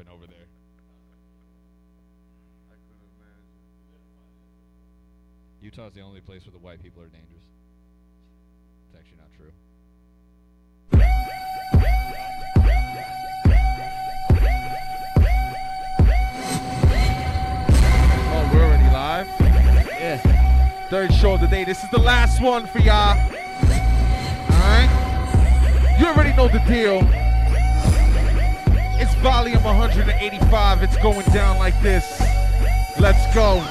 happen over there. Utah's the only place where the white people are dangerous. It's actually not true. Oh, we're already live? Yeah. Third show of the day. This is the last one for y'all. Alright? You already know the deal. Volume 185. It's going down like this. Let's go.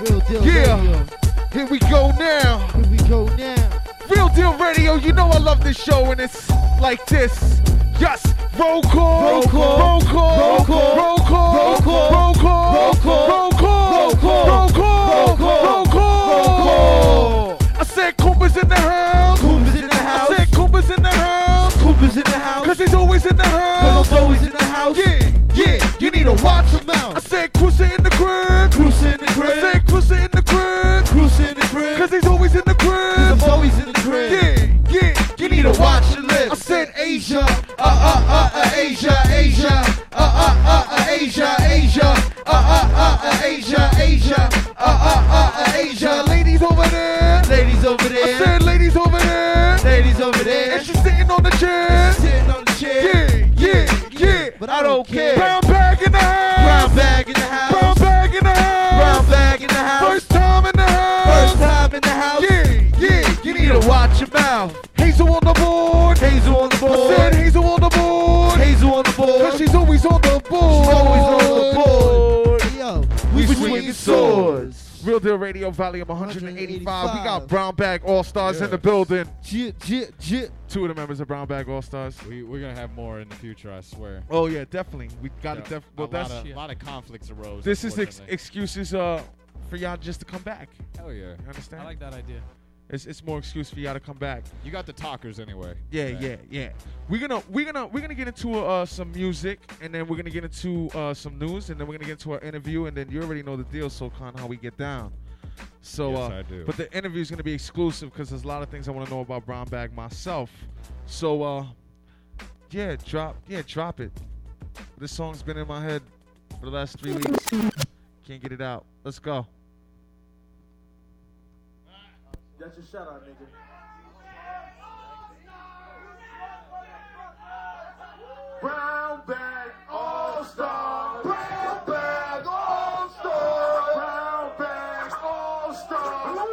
Real deal Yeah. radio. Here we go now. Here we go now. Real Deal Radio, you know I love this show and it's like this. Yes, Roll call. roll call, Roll call. roll call, Roll call. roll call, Roll call. roll call, Roll call. roll call, Asia, Asia, uh uh uh, uh Asia, Asia, uh uh uh, uh Asia, Asia, uh uh uh, uh Asia. Ladies over there, Ladies over there. I said ladies over there, Ladies over there. and she's sitting on the chair. sitting on the chair. Yeah, yeah, yeah. But I don't care. Brown bag in the house. Brown bag in the house. Brown bag in the house. Brown bag in the house. First time in the house. First time in the house. Yeah, yeah. You need to watch your mouth. Hazel on the board. Hazel on the I board. said Real Deal Radio, volume 185. We got Brown Bag All Stars in the building. Jit, jit, jit. Two of the members of Brown Bag All Stars. We, we're gonna have more in the future, I swear. Oh yeah, definitely. We got to Yeah, def- a Well, lot that's of, lot of conflicts arose. this is ex- excuses uh for y'all just to come back. Hell yeah. You understand? I like that idea. It's it's more excuse for y'all to come back. You got the talkers anyway. Yeah, yeah, yeah. We're gonna we're gonna we're gonna get into uh, some music, and then we're gonna get into uh, some news, and then we're gonna get into our interview, and then you already know the deal, so Khan, how we get down. So, Yes, uh, I do. but the interview is gonna be exclusive because there's a lot of things I want to know about Brown Bag myself. So, uh, yeah, drop yeah drop it. This song's been in my head for the last three weeks. Can't get it out. Let's go. That's your shout out, nigga. Brown bag all star. Brown bag all star. Brown bag all star.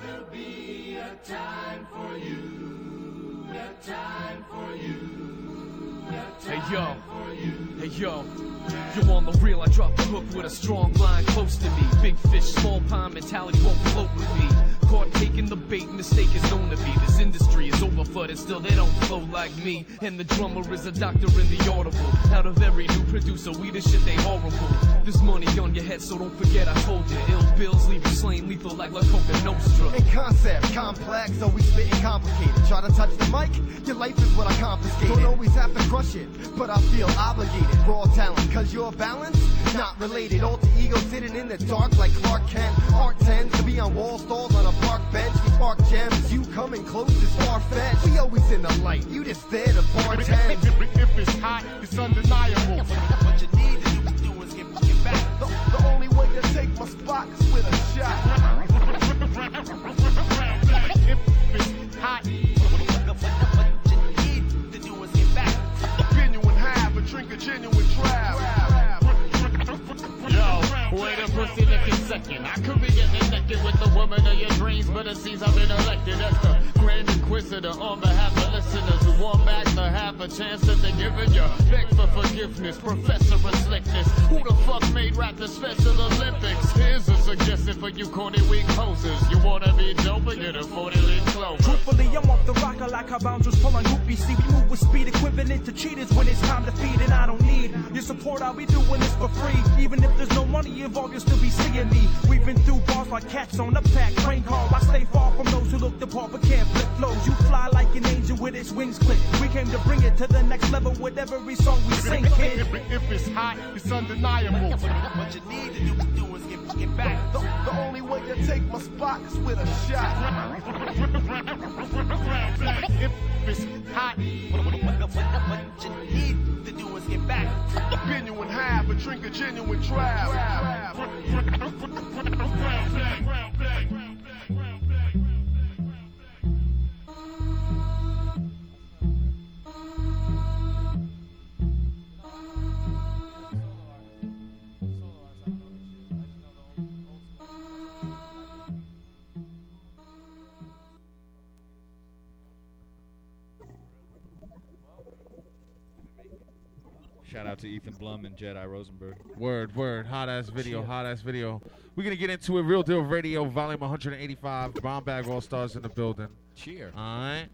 There'll be a time for you. A time for you. Hey yo, hey yo, you on the real, I drop the hook with a strong line close to me. Big fish, small pond mentality won't float with me. Caught taking the bait, mistake is known to be. This industry is overflooded, still they don't flow like me. And the drummer is a doctor in the audible. Out of every new producer, we the shit they horrible. This money on your head, so don't forget I told you. Ill bills leave you slain lethal like La Coka Nostra. In concept, complex, always spitting complicated. Try to touch the mic, your life is what I confiscated. Don't always have to crush it, but I feel obligated. Raw talent, cause you're balanced, not related. Alter ego sitting in the dark like Clark Kent. Art tends to be on wall stalls on a park bench. We spark gems, you coming close is far fetched. We always in the light, you just there to bartend. If it's hot, it's undeniable. What you need to do is get, get back. The, the only way to take my spot is with a shot. If it's hot, What you need to do is get back. genuine have a drink a genuine wait a pussy licking second. I could be getting naked with the woman of your dreams, but it seems I've been elected as the Grand Inquisitor on behalf of listeners who want back the half a chance that they're giving you. Beg for forgiveness, professor of slickness. Who the fuck made rap the Special Olympics? Here's a suggestion for you corny weak hosers. You wanna be dope and get a 40 leaf clover. Truthfully, I'm off the rocker like how boundaries pull on groupies. See, we move with speed equivalent to cheaters when it's time to feed, and I don't need support, I'll be doing this for free. Even if there's no money involved, you'll still be seeing me. We've been through bars like cats on a pack train car. I stay far from those who look the part but can't flip flows. You fly like an angel with its wings clipped. We came to bring it to the next level with every song we sing. If, if, if it's hot, it's undeniable. What you need to do, do is get, get back. The, the only way to take my spot is with a shot. if it's hot, drink a genuine trap out to Ethan Blum and Jedi Rosenberg. Word, word. Hot ass video, hot ass video. We're gonna get into it. Real Deal Radio, volume 185. Brown Bag All Stars in the building. Cheer. Alright.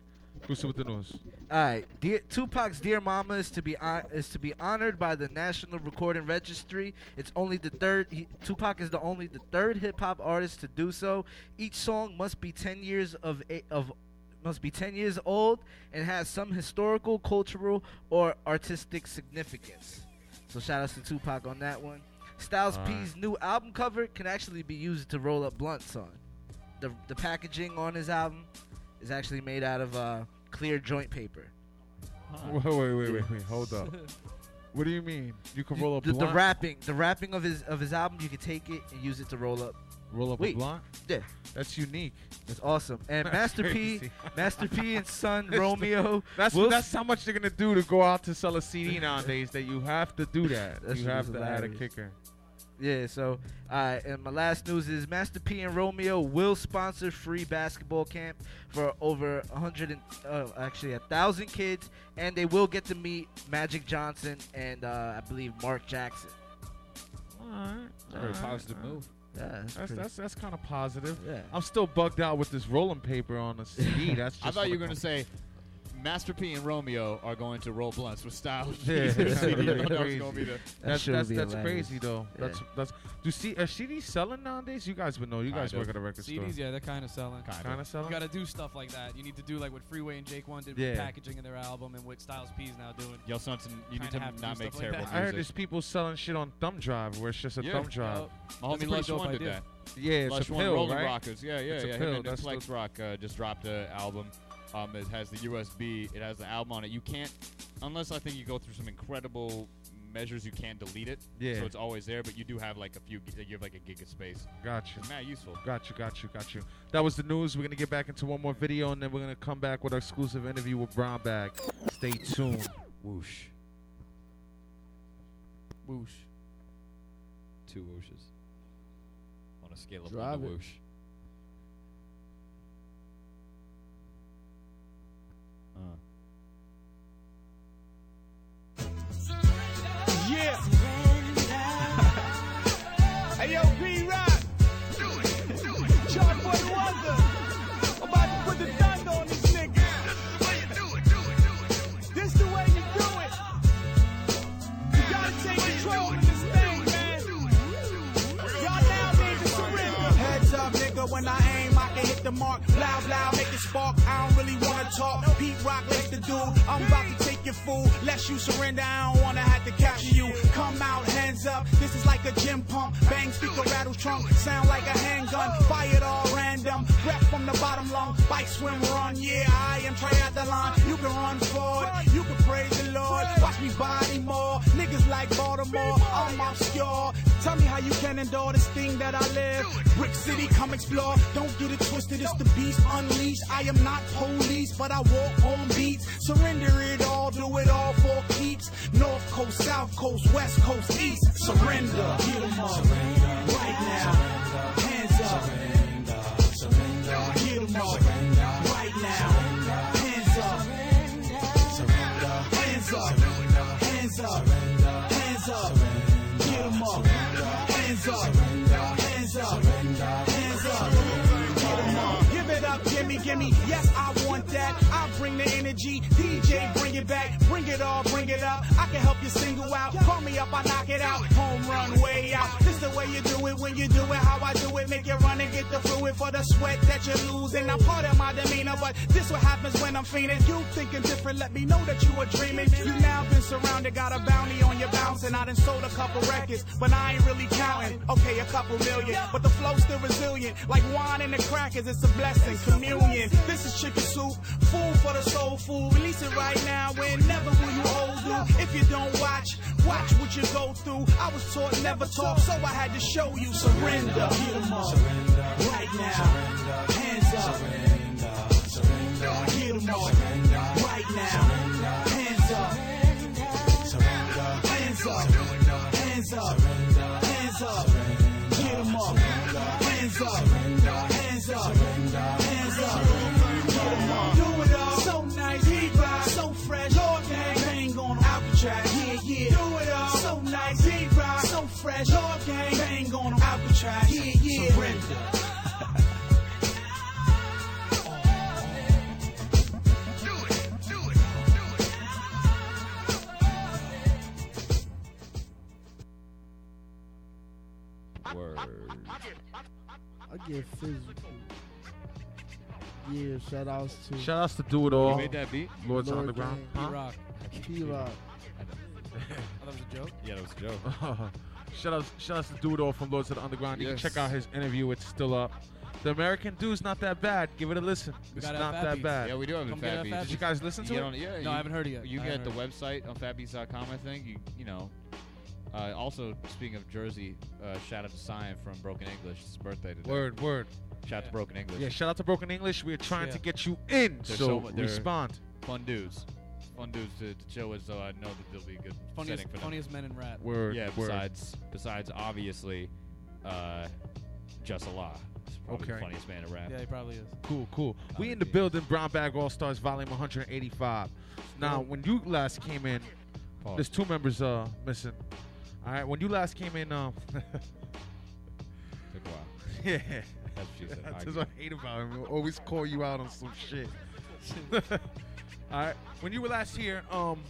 Who's with the news? All right, Dear, Tupac's "Dear Mama" is to be is to be honored by the National Recording Registry. It's only the third. He, Tupac is the only the third hip hop artist to do so. Each song must be ten years of a, of must be ten years old and has some historical, cultural, or artistic significance. So shout outs to Tupac on that one. Styles All right. P's new album cover can actually be used to roll up blunts on. The the packaging on his album is actually made out of uh, clear joint paper. Wait, wait, wait, wait, wait. Hold up. What do you mean? You can roll up the, the wrapping, the wrapping of his of his album, you can take it and use it to roll up. Roll up Wait. a blunt? Yeah, That's unique. it's awesome. And That's Master crazy. P, Master P and son Romeo. That's will- that's how much they're gonna do to go out to sell a CD nowadays. That you have to do that. That you have to add a kicker. Yeah, so uh, and my last news is Master P and Romeo will sponsor free basketball camp for over a hundred and uh, actually a thousand kids, and they will get to meet Magic Johnson and uh, I believe Mark Jackson. Alright. Very alright, positive alright. move. Yeah, that's, That's pretty- that's that's kind of positive. yeah. I'm still bugged out with this rolling paper on the CD. That's just I thought you were going to say Master P and Romeo are going to roll blunts with Styles. Yeah, P. that's CD. really That was crazy. gonna be the- That's shit that's, that's crazy though. Yeah. That's that's. Do see are CDs selling nowadays? You guys would know. You guys Kind work of. at a record store. CDs, yeah, they're kind of selling. Kind Kind of You got to do stuff like that. You need to do like what Freeway and Jake One did Yeah. with packaging in their album and what Styles P's now doing. Yo, Sonson, you need Kinda to have to not make stuff like terrible that. I heard there's people selling shit on thumb drive where it's just a Yeah. thumb drive. Yup. My homie Lush One did that. Yeah, it's Lush a One pill, Rolling right? Rockers. Yeah, yeah, It's yeah. Him and Flex Rock uh, just dropped an album. Um, it has the USB. It has the album on it. You can't, unless I think you go through some incredible measures, you can't delete it. Yeah. So it's always there, but you do have like a few. You have like a gig of space. Got you. It's mad useful. Got you, got you, got you. That was the news. We're gonna get back into one more video, and then we're gonna come back with our exclusive interview with Brown Bag. Stay tuned. Whoosh. Whoosh. Two whooshes. On a scale of Drive one to whoosh. Uh. Yeah. hey yo, P Rock. Charge Boy Wonder. I'm about to put the thunder on this nigga. This is the way you do it. This the way you gotta take control of this thing, man. Y'all now need to surrender. Heads up, nigga. When I hit the mark. Loud, loud, make it spark. I don't really wanna talk. Pete Rock, let's the dude. I'm about to take your fool. Lest you surrender, I don't wanna have to capture you. Come out, hands up. This is like a gym pump. Bang, speaker rattle trunk. Sound like a handgun. Fired all random. Breath from the bottom lung. Bike, swim, run. Yeah, I am triathlon. You can run forward. You can praise the Lord. Watch me body more. Niggas like Baltimore. I'm obscure. Tell me how you can endure this thing that I live. Brick City, come explore. Don't get it twisted. It's the beast unleashed. I am not police, but I walk on beats. Surrender it all. Do it all for keeps. North Coast, South Coast, West Coast, East. Surrender. Get 'em up. Right now. Surrender. Hands up. Get 'em up. Bring the energy. DJ, it back. Bring it all, bring it up. I can help you single out. Call me up, I knock it out. Home run, way out. This is the way you do it when you do it. How I do it. Make you run and get the fluid for the sweat that you lose. And I'm part of my demeanor, but this what happens when I'm fiending. You thinking different, let me know that you are dreaming. You now been surrounded, got a bounty on your bouncing. I done sold a couple records, but I ain't really counting. Okay, a couple million, but the flow's still resilient. Like wine and the crackers, it's a blessing. Communion. This is chicken soup food for the soul food. Release it right now and never will you hold you. If you don't watch, watch what you go through. I was taught never talk, so I had to show you surrender. Get 'em up. Right now. Hands up. Get 'em up. I get physical. Yeah, shout outs to Shout outs to Do It All. You made that beat? Lords Lord Underground. Gang. Huh? Rock. P-Rock. Oh, that was a joke? Yeah, that was a joke. shout out, shout out to Do It All from Lords of the Underground. You Yes. can check out his interview. It's still up. The American Dude's not that bad. Give it a listen. It's not that Beats. bad. Yeah, we do have Come a Fat our Beats. Did you guys listen to get it? on- yeah, No, you- I haven't heard it yet. You I get the heard website on fatbeats.com, I think. You you know. Uh, also, speaking of Jersey, uh, shout out to Cyan from Broken English. It's his birthday today. Word, word. Shout out to Broken English. Yeah, shout out to Broken English. We're trying Yeah. to get you in, They're so, so respond. Fun dudes. Fun dudes to, to chill with, so I know that there'll be a good Funniest, setting for them. funniest men in rap. Word, yeah, word. besides besides obviously, uh, Just Allah. It's probably the Okay. funniest man in rap. Yeah, he probably is. Cool, cool. We in the genius. building, Brown Bag All Stars, volume 185. Now, when you last came in, Pause. there's two members uh missing. All right, when you last came in, um, Took a while. yeah, That's what she said. that's I what I hate about him. He'll always call you out on some shit. All right, when you were last here, um,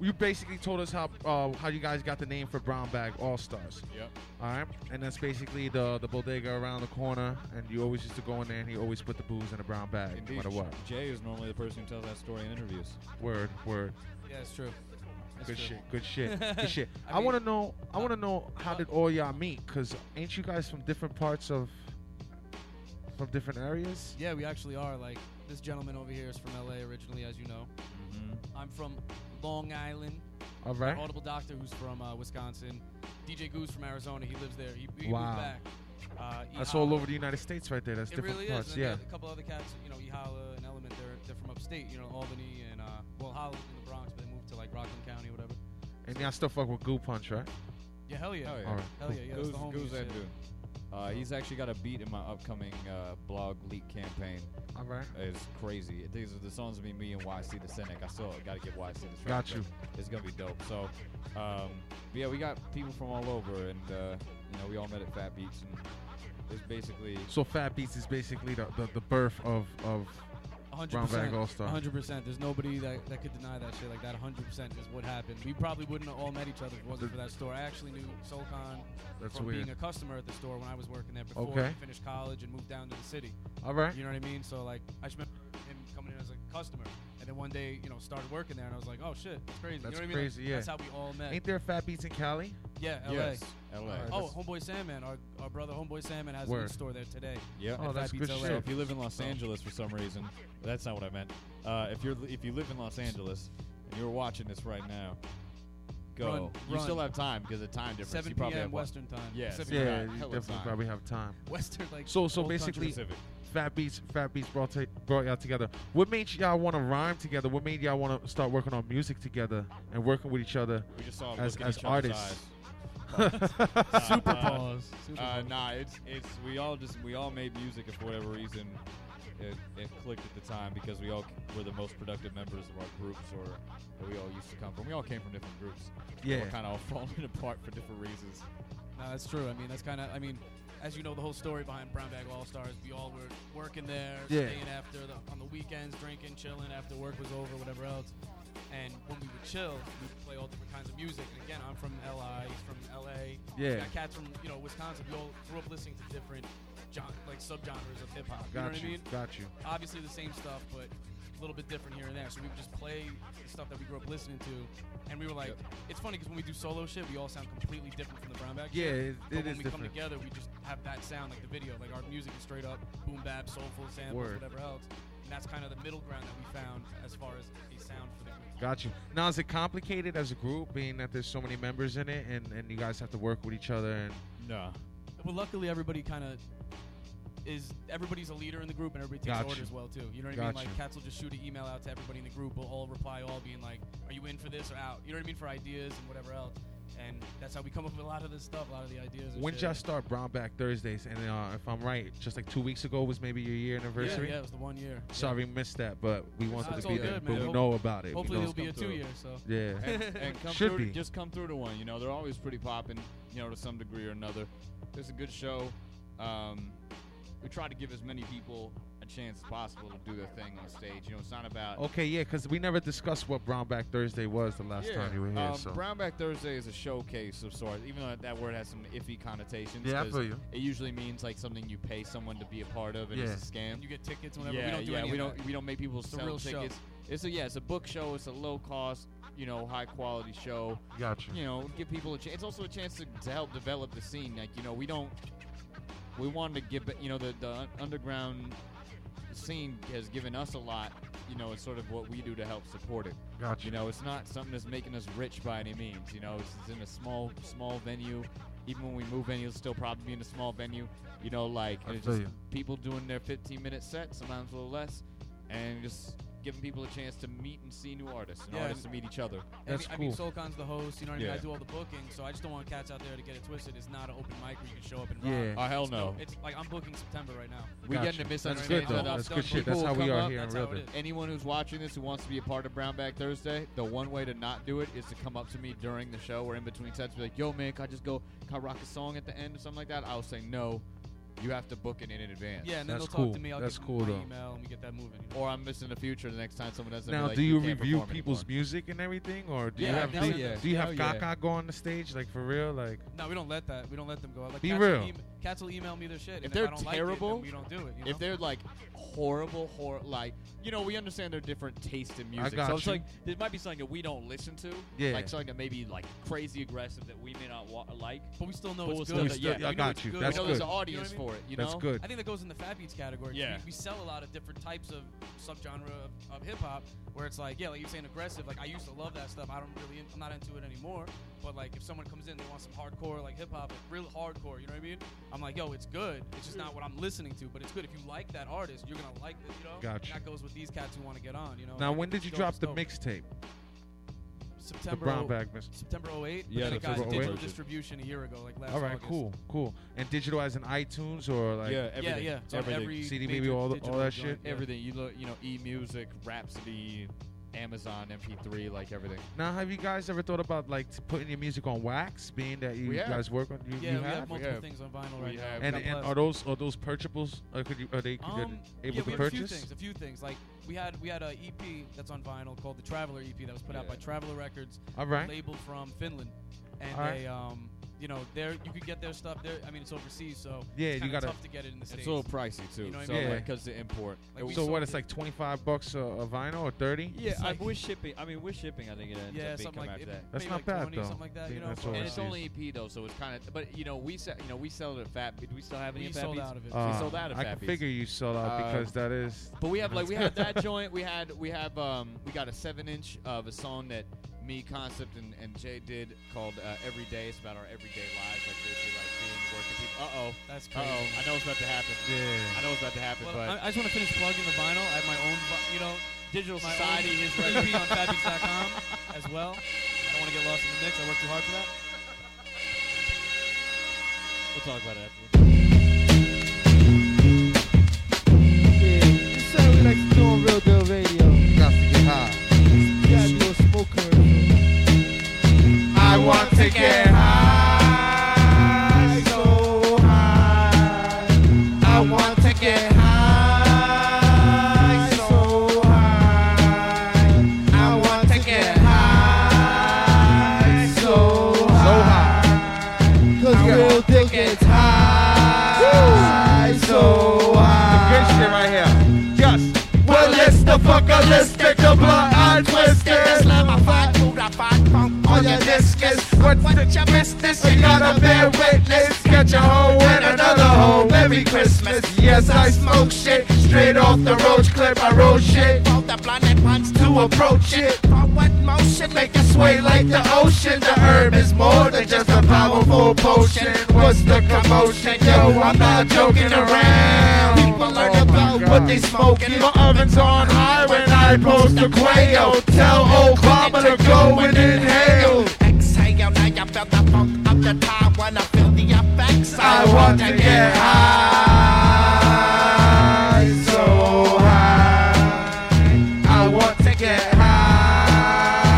you basically told us how uh, how you guys got the name for Brown Bag All Stars. Yep. All right, and that's basically the the bodega around the corner, and you always used to go in there, and he always put the booze in a brown bag, no matter what. Jay is normally the person who tells that story in interviews. Word, word. Yeah, it's true. Good shit, good shit, good shit. I I, mean, want to know, I uh, want to know how did all y'all meet? Cause ain't you guys from different parts of, from different areas? Yeah, we actually are. Like, this gentleman over here is from LA originally, as you know. Mm-hmm. I'm from Long Island. All right. Audible Doctor, who's from uh, Wisconsin. DJ Goose from Arizona. He lives there. He, he Wow. moved back. Uh, That's all over the United States, right there. That's It different really parts. is. And Yeah. a couple other cats, you know, Ihala and Element, they're, they're from upstate, you know, Albany and, uh, well, Holland in the Bronx, but to, like, Rockland County or whatever. And y'all still fuck with Goo Punch, right? Yeah, hell yeah. Hell yeah. All right. Hell yeah, yeah. That's Goose, the homies, Goose yeah. and Goo. Uh, he's actually got a beat in my upcoming uh, blog leak campaign. All right. It's crazy. These are the songs be me and YC the Cynic. I still got to give YC the track. Got you. It's gonna be dope. So, um, but yeah, we got people from all over, and uh, you know, we all met at Fat Beats, and it's basically So Fat Beats is basically the, the, the birth of of Brown Bag All Star. 100%. There's nobody that, that could deny that shit. Like that 100% is what happened. We probably wouldn't have all met each other if it wasn't for that store. I actually knew Soul Khan That's from weird. being a customer at the store when I was working there before Okay. I finished college and moved down to the city. All right. You know what I mean? So like I just remember him coming in as a customer, and then one day you know started working there, and I was like, oh shit, that's crazy. That's you know what I mean? Like, yeah. That's how we all met. Ain't there Fat Beats in Cali? yeah, LA. yes, LA. Alright, Oh, that's- Homeboy Sandman, our, our brother Homeboy Sandman has a Word. good store there today. Yeah. Oh, at that's Fat good Beats shit. LA. So if you live in Los Angeles for some reason, that's not what I meant. Uh, if you're if you live in Los Angeles and you're watching this right now, go. Run, you run. still have time because of time difference. 7 you probably p.m. have what? Western time. Yeah, you Yeah, you definitely time. probably have time. Western like. So so basically, Pacific. Fat Beats, Fat Beats brought ta- brought y'all together. What made y'all want to rhyme together? What made y'all want to start working on music together and working with each other? We just saw as- look in as each other's artists. eyes. Super Uh, pause. Super Uh, nah, it's it's we all just we all made music and for whatever reason it, it clicked at the time because we all were the most productive members of our groups or that we all used to come from. We all came from different groups. Yeah. We're kind of all falling apart for different reasons. No, that's true. I mean, that's kind of. I mean, as you know, the whole story behind Brown Bag All Stars, we all were working there, Yeah. staying after the, on the weekends, drinking, chilling after work was over, whatever else. And when we would chill, we would play all different kinds of music. And again, I'm from LI, he's from LA. Yeah. We got cats from you know Wisconsin. We all grew up listening to different, gen- like subgenres of hip hop. You know Got what you, I mean? got you. Obviously the same stuff, but little bit different here and there. So we would just play the stuff that we grew up listening to, and we were like, it's funny because when we do solo shit, we all sound completely different from the Brown Bag. Yeah, shit. it- but it when is we different. come together, we just have that sound like the video. Like our music is straight up boom bap, soulful samples, Word. whatever else. and that's kind of the middle ground that we found as far as a sound for the group. Got you. Now, is it complicated as a group, being that there's so many members in it, and, and you guys have to work with each other? And No. Well, luckily everybody kind of is everybody's a leader in the group and everybody takes Gotcha. orders well too. You know what I mean? Gotcha. Like Cats will just shoot an email out to everybody in the group. We'll all reply, all being like, "Are you in for this or out?" You know what I mean for ideas and whatever else. And that's how we come up with a lot of this stuff, a lot of the ideas. And when shit. did y'all start Brown Bag Thursdays? And uh, if I'm right, just like two weeks ago was maybe your year anniversary. yeah, it was the one year. Sorry, we missed that, but we wanted it's to be all there. good, but we Hope- know about it. We hopefully know- it'll be a two year, so. Yeah. and, and come Should through, be. just come through to one. You know, they're always pretty popping. You know, to some degree or another. It's a good show. Um, we try to give as many people a chance as possible to do their thing on stage. You know, it's not about Okay, yeah, because we never discussed what Brown Bag Thursday was the last time you were here. Um, so Brown Bag Thursday is a showcase of sorts, even though that word has some iffy connotations. Yeah, I 'cause feel you. It usually means like something you pay someone to be a part of, and it's a scam. You get tickets whenever. Yeah, we don't do yeah, any we of don't that. we don't make people It's sell real show. tickets. It's a yeah, it's a book show. It's a low cost, you know, high quality show. Gotcha. You know, give people a chance. It's also a chance to, to help develop the scene. Like you know, we don't. We wanted to give. You know, the the underground scene has given us a lot. You know, it's sort of what we do to help support it. Gotcha. You know, it's not something that's making us rich by any means. You know, it's, it's in a small small venue. Even when we move venues, still probably be in a small venue. You know, like and it's just you. people doing their 15 minute set, sometimes a little less, and just giving people a chance to meet and see new artists and Yeah, artists to meet each other. I mean, I mean, Soul Khan's the host. You know what I mean? Yeah. I do all the booking, so I just don't want cats out there to get it twisted. It's not an open mic where you can show up and Yeah. rock. Oh, hell no. It's like I'm booking September right now. We Gotcha. getting a That's misunderstanding. good, though. That's good shit. That's how we are up- here in That's how Real it is. Anyone who's watching this who wants to be a part of Brown Bag Thursday, the one way to not do it is to come up to me during the show or in between sets, be like, "Yo, man, can I just go? Can I rock a song at the end or something like that?" I'll say no. You have to book it in in advance. Yeah, and then That's they'll cool. talk to me. I'll That's give cool, them though. email and we get that moving. you know? Or I'm missing the future the next time someone doesn't. Now, like, do you can't review people's anymore." music and everything, or do Yeah, you have do, yeah. do you have Hell yeah. Gaga go on the stage like for real? Like No, we don't let that. We don't let them go. Like, Be cats real. Will em- cats will email me their shit. and If they're I don't like it, terrible, then we don't do it. You know? if they're like horrible, hor like you know, we understand their different taste in music. got so it's you. like there might be something that we don't listen to, Yeah. like something that may be like crazy aggressive that we may not wa- like. but we still know But it's good. still- We yeah, I we know got it's you. good. That's we know there's an audience You know what for it. You That's know, good. I think that goes in the fat beats category. Yeah. We, we sell a lot of different types of subgenre of, of hip hop where it's like, yeah, like you're saying aggressive. Like I used to love that stuff. I don't really, I'm not into it anymore. But like if someone comes in, they want some hardcore like hip hop, like real hardcore. You know what I mean? I'm like, yo, it's good. It's just not mm. what I'm listening to, but it's good. If you like that artist, you're gonna like it. You know? Gotcha. And that goes with these cats who want to get on. You know? now, Like, when did you drop us the dope. mixtape? The September Brown oh- Bag Mix. September 08. Yeah, but the it got September oh digital 08. distribution a year ago, like last All right, August. cool, cool. And digital as in iTunes or like yeah, everything. Yeah, yeah. It's on everything. every CD, maybe all the- all that joint, shit? yeah. everything. You look, you know, e music, Rhapsody, Amazon MP3, like everything. Now, have you guys ever thought about like putting your music on wax, being that you We guys work on? You, Yeah, you we have. have multiple have. things on vinyl right have. now. and and are those are those purchables? Uh, could you are they could Um, you able yeah, we to have a few purchase? things. A few things. Like we had we had a EP that's on vinyl called the Traveler EP that was put out by Traveler Records, All right. label from Finland, and All right. they um you know there you could get their stuff there. I mean it's overseas, so Yeah, it's you kinda gotta- tough to get it in the states. It's a little pricey too. You know what so I mean? like, Yeah. because the import. Like, we So what? It's it- like twenty five bucks a, a vinyl or thirty? yeah, it's I, like- with shipping. I mean, with shipping, I think it ends yeah, up being something come like after it- that. That's maybe not like bad, 20, though. something like that. Yeah, You know, that's And right. it's only EP though, so it's kind of. But you know, we sell. You know, we sell it at Fat. Do we still have any We at Fat sold Beats? out of it. we Uh, sold out of I Fat can Beats. figure you sold out Uh, because that is. But we have like we had that joint. We had we have um we got a seven inch of a song that me Koncept and, and Jay did called uh, Every Day. It's about our everyday lives, like basically like being working people. Uh oh. That's Uh crazy. oh. I know it's about to happen. Yeah. I know it's about to happen, Well, but I, I just want to finish plugging the vinyl. I have my own, vi- you know, Digital my Society own is EP on fatbeats.com as well. I don't want to get lost in the mix. I worked too hard for that. We'll talk about it afterwards. Yeah, this is how we like to do on Real Deal Radio. Want to get high, so high. I want to get high, so high. I want to get high, so high. Cause Real want Deal to get gets high, so high. Good shit right here. Just. Well, let's the fucker, let's the blood and twist it. On your discus. What, what your business? You gotta bear witness. Get your hoe and another hoe. Merry Christmas. Yes, I smoke shit straight off the roach clip. I roll shit. Hold the and punch to approach it. Forward motion, make it sway like the ocean. The herb is more than just a powerful potion. What's the commotion? Yo, I'm not joking around. People learn oh about what they smoking. My oven's on high when I post a quail. Tell Obama to go and inhale. Feel the funk of the time when I feel the effects. I want to get high, so high. I want to get high,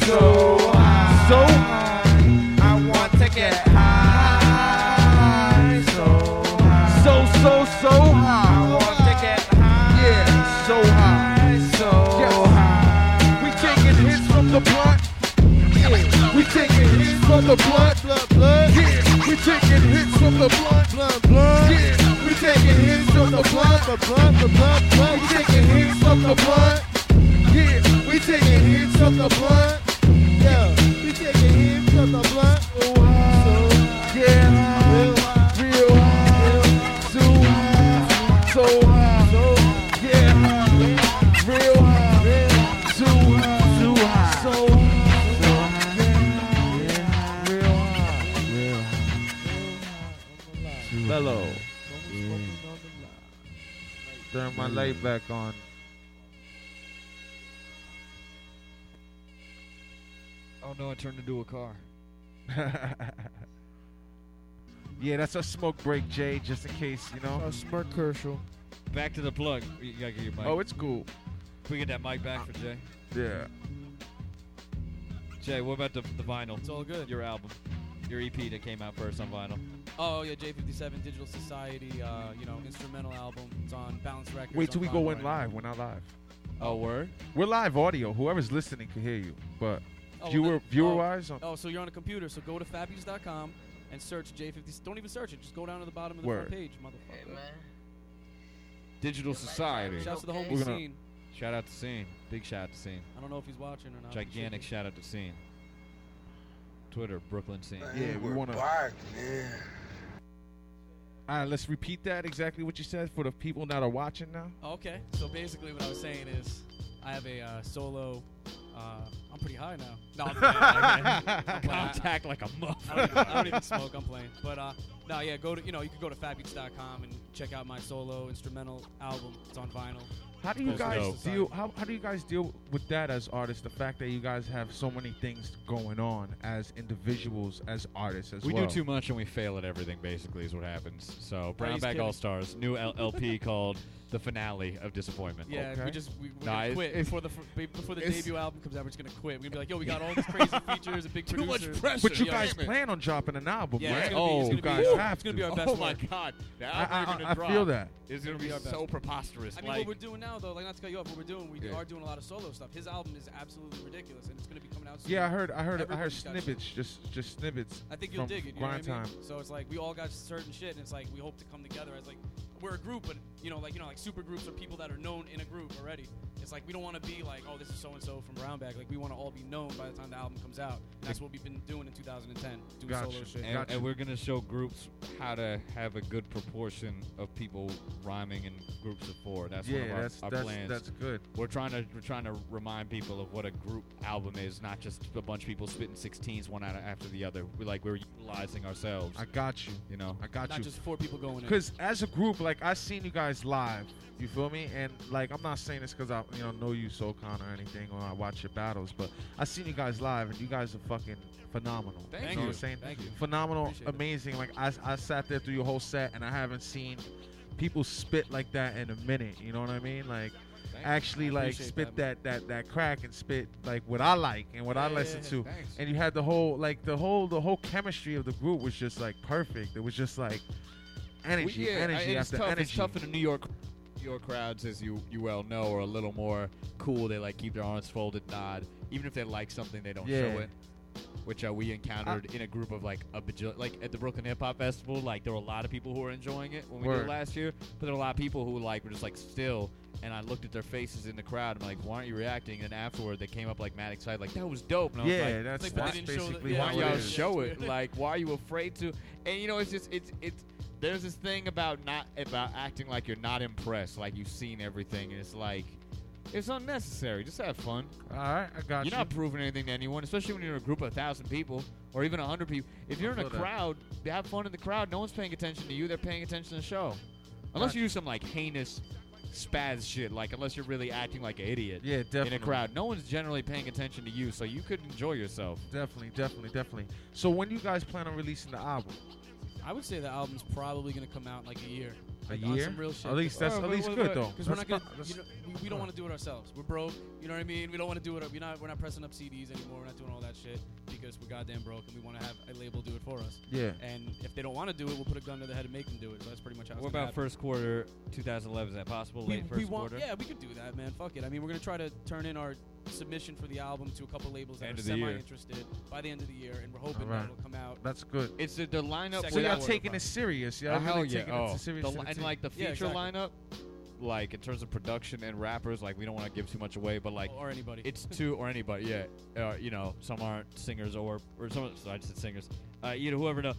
so high. So high. I want to get high, so high. So, so, so high. I want to get high. Yeah, so high, so high. We taking hits from the blunt. The blunt. Blood, blood. Yeah, we taking hits from the blunt. Blood, blood. Yeah, we taking hits from the blunt. The blunt, the blunt, blunt. We taking hits from the blunt. Yeah, we taking hits from the blunt. Turned into a car. yeah, that's a smoke break, Jay, just in case, you know. A smirk Herschel. Back to the plug. You gotta get your mic. Oh, it's cool. Can we get that mic back for Jay? Yeah. Jay, what about the, the vinyl? It's all good. Your album. Your EP that came out first on vinyl. Oh yeah, J57 Digital Society, uh, you know, instrumental album. It's on Balance Records. Wait till we go in right live. We're not live. Oh, word? We're live audio. Whoever's listening can hear you. But Oh, well, viewer then- viewer oh, wise, Oh, so you're on a computer. So go to fabulous.com and search J50. Don't even search it. Just go down to the bottom of the Word. front page, motherfucker. Digital Society. Shouts to the homie We're Scene. Shout out to Scene. Big shout out to Scene. I don't know if he's watching or not. but he should Gigantic shout out to Scene. Twitter, Brooklyn Scene. Yeah, we want to. All right, let's repeat that exactly what you said for the people that are watching now. Okay, so basically what I was saying is, I have a uh, solo. Uh, I'm pretty high now. No, I'm playing. I'm playing. Contact like a muff. I don't, even, I don't even smoke. I'm playing. But uh, no, yeah, go to you know you can go to fatbeats.com and check out my solo instrumental album. It's on vinyl. How do you It's guys posted. deal? How, how do you guys deal with that as artists? The fact that you guys have so many things going on as individuals, as artists as we well. do too much and we fail at everything. Basically, is what happens. So Brown he's kidding. All Stars, new L- LP called "The Finale of Disappointment." Yeah, we just we, we're Nah, gonna quit it's- before the before the debut album comes out. We're just gonna quit. We're gonna be like, yo, we got all these crazy features and big Too much pressure. But you Yeah. guys plan on dropping an album, Yeah, right? it's gonna be- it's you gonna be- guys it's gonna be our best Oh my. God, the I- album I- you're gonna I drop feel that. is gonna It'll be be so preposterous. I mean, like, what we're doing now, though, like not to cut you off, what we're doing, we Yeah. are doing a lot of solo stuff. His album is absolutely ridiculous, and it's going to be coming out soon. Yeah, I heard. I heard. I heard snippets. Just just snippets. I think you'll dig it. You know what I grind mean? time. So it's like we all got certain shit, and it's like we hope to come together as like we're a group, but you know, like you know, like super groups are people that are known in a group already. It's like we don't want to be like, oh, this is so and so from Brown Bag. Like we want to all be known by the time the album comes out. And that's what we've been doing in 2010, doing Gotcha. solo shit. and, and we're gonna show groups how to have a good proportion of people rhyming in groups of four. That's one Yeah, of our, that's- our that's- plans. that's good. We're trying to we're trying to remind people of what a group album is, not just a bunch of people spitting 16s one out after the other. We like we're utilizing ourselves. I got you. You know, I got Not you. Not just four people going. Because as a group, like I've seen you guys live. You feel me? And like I'm not saying this because I you know know you Soul Khan or anything or I watch your battles, but I seen you guys live and you guys are fucking phenomenal. Thank you. know you. what I'm saying? Thank you. Phenomenal, Appreciate it. amazing. Like I I sat there through your whole set and I haven't seen people spit like that in a minute. You know what I mean? Like actually like spit that, that, that that crack and spit like what I like and what I listen yeah, to. thanks. And you had the whole like the whole the whole chemistry of the group was just like perfect. It was just like energy, yeah, energy I- after tough. energy. It's tough in the New York, York crowds, as you you well know, are a little more cool. They like keep their arms folded, nod. Even if they like something, they don't show it. Which uh, we encountered in a group of like a bajil- like at the Brooklyn Hip Hop Festival. Like there were a lot of people who were enjoying it when we did Word. it last year, but there were a lot of people who like were just like still. And I looked at their faces in the crowd. I'm like, why aren't you reacting? And afterward, they came up like mad excited, like that was dope. And I was Yeah, like, that's- why, that's basically why how it y'all is. show it? Like, why are you afraid to? And you know, it's just it's it's there's this thing about not about acting like you're not impressed, like you've seen everything, and it's like it's unnecessary. Just have fun. All right, I got You're you. not proving anything to anyone, especially when you're in a group of a thousand people or even a hundred people. If you're in a feel that. crowd, have fun in the crowd. No one's paying attention to you. They're paying attention to the show, unless Gotcha. you do some like heinous spaz shit. Like unless you're really acting like an idiot. Yeah, definitely. In a crowd, no one's generally paying attention to you, so you could enjoy yourself. Definitely, definitely, definitely. So when you guys plan on releasing the album? I would say the album's probably gonna come out in like a year. A Like, on year? some real shit. At least that's- at oh, least good, though. Because we're not gonna, you know, we, we don't want to do it ourselves. We're broke. You know what I mean? We don't want to do it. We're not. We're not pressing up CDs anymore. We're not doing all that shit because we're goddamn broke and we want to have a label do it for us. Yeah. And if they don't want to do it, we'll put a gun to the head and make them do it. So that's pretty much how. What it's gonna about happen. first quarter 2011? Is that possible? We, Late we first want, quarter. yeah, we could do that, man. Fuck it. I mean, we're gonna try to turn in our submission for the album to a couple labels that End are of the year. semi interested by the end of the year, and we're hoping All right. that it'll come out. That's good. It's the, the lineup. Second So y'all taking bro. it serious, Oh, y'all hell really yeah. taking oh, it serious. the li- and like the Yeah, feature exactly. lineup, like in terms of production and rappers, like we don't want to give too much away, but like or anybody. it's two or anybody. Yeah, uh, you know, some aren't singers or or some. So I just said singers. Uh, you know, whoever know,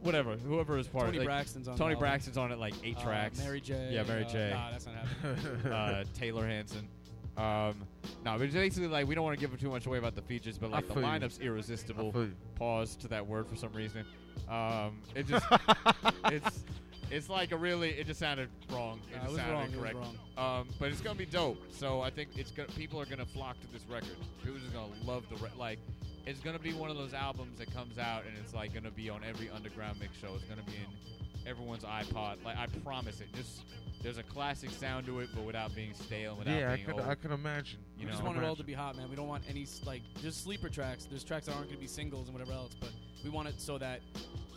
whatever, whoever is part Toni of like, Braxton's on the Toni. Braxton's on it, like eight Uh, tracks. Mary J. Yeah, Mary uh, J. Nah, that's not happening. uh, Taylor Hanson. Um, no, but it's basically like we don't want to give too much away about the features, but like the lineup's irresistible. Pause to that word for some reason. Um, it just it's it's like a really it just sounded wrong. It Nah, just it was sounded wrong, it was incorrect. wrong. Um, but it's gonna be dope. So I think it's gonna people are gonna flock to this record. People are just gonna love the re- like. It's gonna be one of those albums that comes out and it's like gonna be on every underground mix show. It's gonna be in everyone's iPod. Like I promise it. Just there's a classic sound to it, but without being stale, without yeah, I being could, old. I could imagine. You we know, just want it all to be hot, man. We don't want any like just sleeper tracks. There's tracks that aren't going to be singles and whatever else, but we want it so that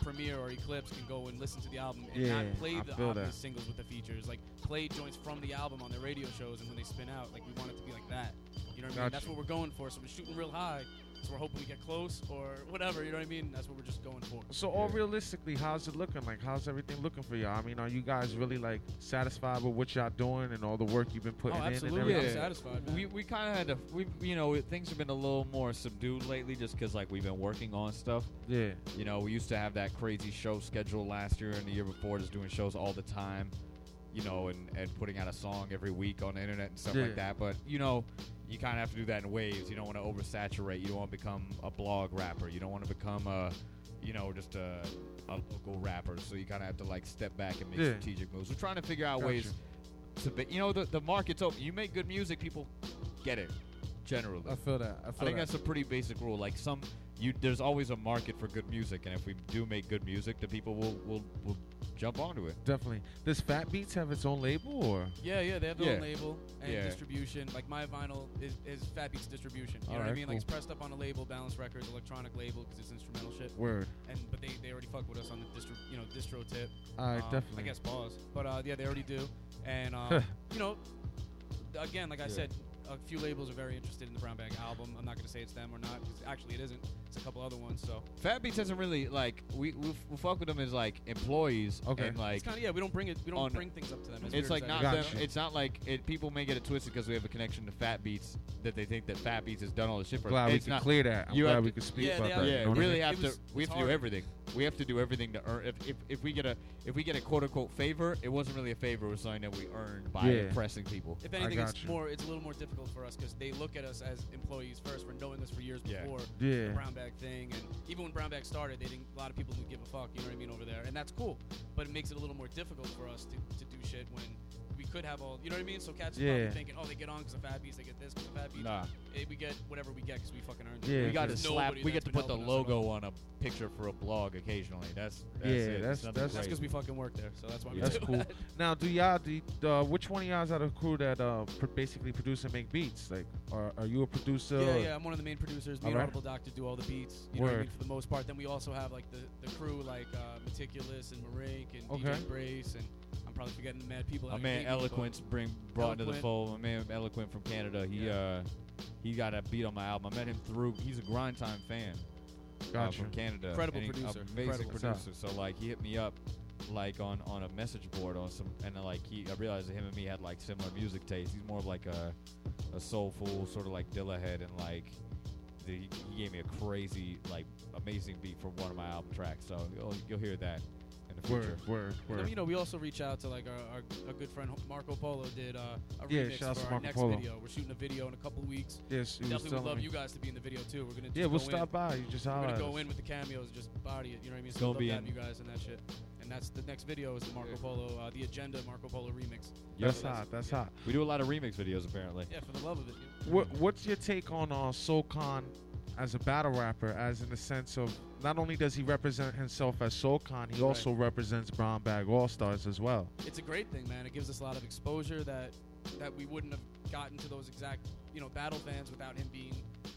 Premier or Eclipse can go and listen to the album and Yeah, not play I the feel that. obvious singles with the features. Like play joints from the album on their radio shows, and when they spin out, like we want it to be like that. You know what I mean? Gotcha. That's what we're going for. So we're shooting real high. So we're hoping we get close or whatever. You know what I mean? That's what we're just going for. So all realistically, how's it looking? Like, how's everything looking for y'all? I mean, are you guys really like satisfied with what y'all doing and all the work you've been putting oh, in? absolutely. And Yeah. everything? I'm satisfied, man. We we kind of had to. We you know things have been a little more subdued lately, just because like we've been working on stuff. Yeah. You know, we used to have that crazy show schedule last year and the year before, just doing shows all the time. You know, and and putting out a song every week on the internet and stuff Yeah. like that. But you know, you kind of have to do that in waves. You don't want to oversaturate. You don't want to become a blog rapper. You don't want to become a, you know, just a, a local rapper. So you kind of have to like step back and make Yeah. strategic moves. We're trying to figure out Gotcha. ways to, be, you know, the the market's open. You make good music, people get it. Generally, I feel that. I I feel think that. that's a pretty basic rule. Like some, you there's always a market for good music, and if we do make good music, the people will will, will jump onto it. Definitely. Does Fat Beats have its own label or? Yeah, yeah, they have their own label and Yeah. distribution. Like my vinyl is, is Fat Beats distribution. You know what I Alright, mean? Like it's pressed up on a label, Balance Records, electronic label, because it's instrumental shit. Word. And but they, they already fuck with us on the distro, you know, distro tip. Alright, Um, definitely. I guess pause, but uh, yeah, they already do. And um, you know, again, like I Yeah. said, a few labels are very interested in the Brown Bag album. I'm not gonna say it's them or not, because actually it isn't. It's a couple other ones. So Fat Beats doesn't really like we we, we fuck with them as like employees. Okay. And like it's kind of yeah, we don't bring it, we don't on- bring things up to them. As it's like not them. Gotcha. It's not like it, people may get it twisted because we have a connection to Fat Beats that they think that Fat Beats has done all the shit for. us. Glad we It's can not- clear that. I'm you glad we to- could speak Yeah, about they that. have- you Yeah, know we what I really mean? have It to. we it's have to do hard. everything. We have to do everything to earn. If, if, if we get a if we get a quote unquote favor, it wasn't really a favor. It was something that we earned by Yeah. impressing people. If anything, it's gotcha. more. It's a little more difficult for us because they look at us as employees first. For knowing us for years Yeah. before Yeah. the Brown Bag thing, and even when Brown Bag started, they didn't. A lot of people didn't give a fuck. You know what I mean over there, and that's cool. But it makes it a little more difficult for us to, to do shit when we could have all. You know what I mean? So cats are probably thinking, oh, they get on because of Fat Beats, they get this because of Fat Beats. Nah. Eh, we get whatever we get because we fucking earned it. Yeah, we got to slap. We get to put the helping us at all. logo on a picture for a blog occasionally. That's, that's Yeah, it. that's- It's that's- That's because we fucking work there, so that's why we That's do cool. that. Now, do y'all, do y- uh, which one of y'all's out of the crew that uh, pr- basically produce and make beats? Like, are, are you a producer? Yeah, yeah, I'm one of the main producers. Me and Alright. Audible Doctor do all the beats. You know what I mean, for the most part. Then we also have like the, the crew like uh, Meticulous and Marink and Okay. DJ Brace and I'm probably forgetting mad people. My man hate me, Eloquence bring brought into the Eloquent. fold. My man Eloquent from Canada. He uh he got a beat on my album. I met him through. He's a grind time fan. uh, from Canada. Incredible he- producer. Amazing Incredible. producer. So like he hit me up like on on a message board on some and like he I realized that him and me had like similar music tastes. He's more of like a a soulful sort of like Dilla head and like the, he gave me a crazy like amazing beat for one of my album tracks. So you'll, you'll hear that in in the future. Word, word, And word. you know, we also reach out to like our, our, our good friend Marco Polo did uh, a Yeah, remix shout out for to our Marco next Polo. video. We're shooting a video in a couple of weeks. Yes, he definitely would love me. you guys to be in the video too. We're gonna Yeah, we'll go stop in. by. You just We're gonna go in with the cameos, just body it. You know what I mean? It's So gonna be love to have in- you guys and that shit. And that's the next video is the Marco Polo, uh, the Agenda Marco Polo remix. That's So hot. That's hot. We do a lot of remix videos apparently. Yeah, for the love of it. dude. What What's your take on uh, Soul Khan as a battle rapper? As in the sense of not only does he represent himself as Soul Khan, he Right. also represents Brown Bag All Stars as well. it's a great thing, man. It gives us a lot of exposure that that we wouldn't have gotten to those exact, you know, battle fans without him being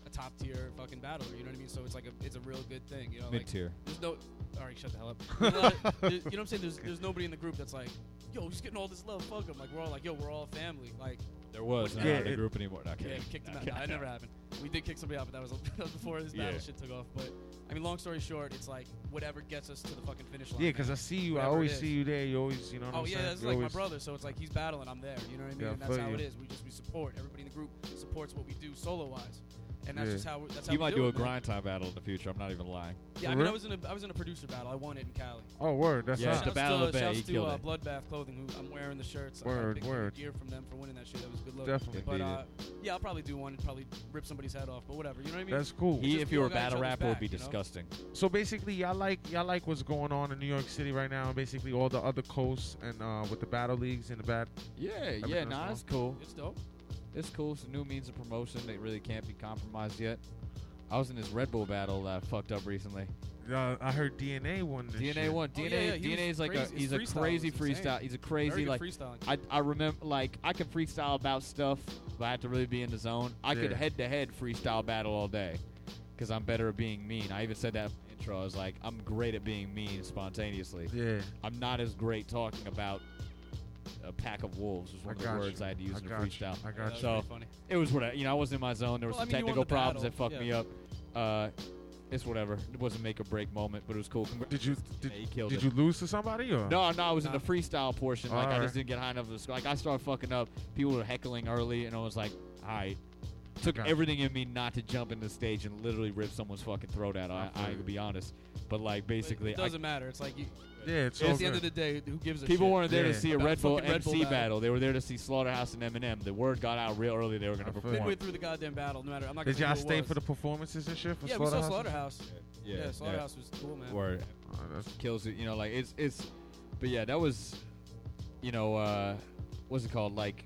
a top tier fucking battler. You know what I mean? So it's like a it's a real good thing. You know, like, Mid-tier. There's no. All right, shut the hell up. There's a lot of- there- you know what I'm saying? There's there's nobody in the group that's like, yo, he's getting all this love. Fuck him. Like we're all like, yo, we're all family. Like. There was what- not in the group anymore. Not Yeah, kidding. we kicked him out. kidding. No, that never happened. We did kick somebody out, but that was, that was before his battle Yeah. shit took off. But I mean, long story short, it's like whatever gets us to the fucking finish line. Yeah, because I see you. I always see you there. You always, you know what Oh I'm yeah, saying? that's like my brother. So it's like he's battling, I'm there. You know what I mean? Yeah, and that's how you. it is. We just we support everybody in the group supports what we do solo wise, and that's Yeah. just how that's how You we might do, do a man. grind time battle in the future. I'm not even lying. Yeah, I mean, I was in a I was in a producer battle. I won it in Cali. Oh, word. That's Yeah, hot. the Battle of the Bay, Shouts he to killed uh, it. Bloodbath Clothing, who I'm wearing the shirts. I got Word, word. gear from them for winning that shit. That was good look. Definitely. But uh, it. yeah, I'll probably do one and probably rip somebody's head off. But whatever, you know what I mean? That's cool. He, if you were a battle rapper, rapper, would back, be you know? disgusting. So basically, y'all like y'all like what's going on in New York City right now, and basically all the other coasts and uh, with the battle leagues and the bad. Yeah, yeah, everything nah, that's it's cool. It's dope. It's cool. It's a new means of promotion that really can't be compromised yet. I was in this Red Bull battle that I fucked up recently. Uh, I heard DNA won. This DNA shit. won. Oh, DNA, yeah, yeah, DNA is like crazy. a he's a crazy was insane. freestyle. He's a crazy like freestyling. I I remember like I can freestyle about stuff, but I have to really be in the zone. I could head to head freestyle battle all day, because I'm better at being mean. I even said that in intro. I was like, I'm great at being mean spontaneously. Yeah. I'm not as great talking about a pack of wolves. Was one of the got words you. I had to use I in a got you. freestyle. I got That was so funny. it was what I, you know. I wasn't in my zone. There was Well, some I mean, technical the problems that fucked yeah. me up. Uh, it's whatever. It wasn't a make or break moment, but it was cool. Congra- Did you did, Yeah, did it. you lose to somebody or? No, no, I was in the freestyle portion. Like I just didn't get high enough. To score. Like I started fucking up. People were heckling early, and I was like, all right. Took got you. everything in me not to jump in the stage and literally rip someone's fucking throat out. I, I I, feel be honest, but like But basically, it doesn't matter. It's like you, Yeah, it's at all the end of the day, who gives a people shit? weren't there Yeah. to see a Red Bull fucking Red Bull MC battle. battle. They were there to see Slaughterhouse and Eminem. The word got out real early. They were gonna I perform. you. midway through the goddamn battle. No matter. I'm not. Did gonna y'all say who stay for the performances and shit for Yeah, we saw Slaughterhouse? Slaughterhouse. Yeah, Yeah, Slaughterhouse was cool, man. Word. Oh, kills it. You know, like it's it's. But yeah, that was, you know, uh, what's it called? Like,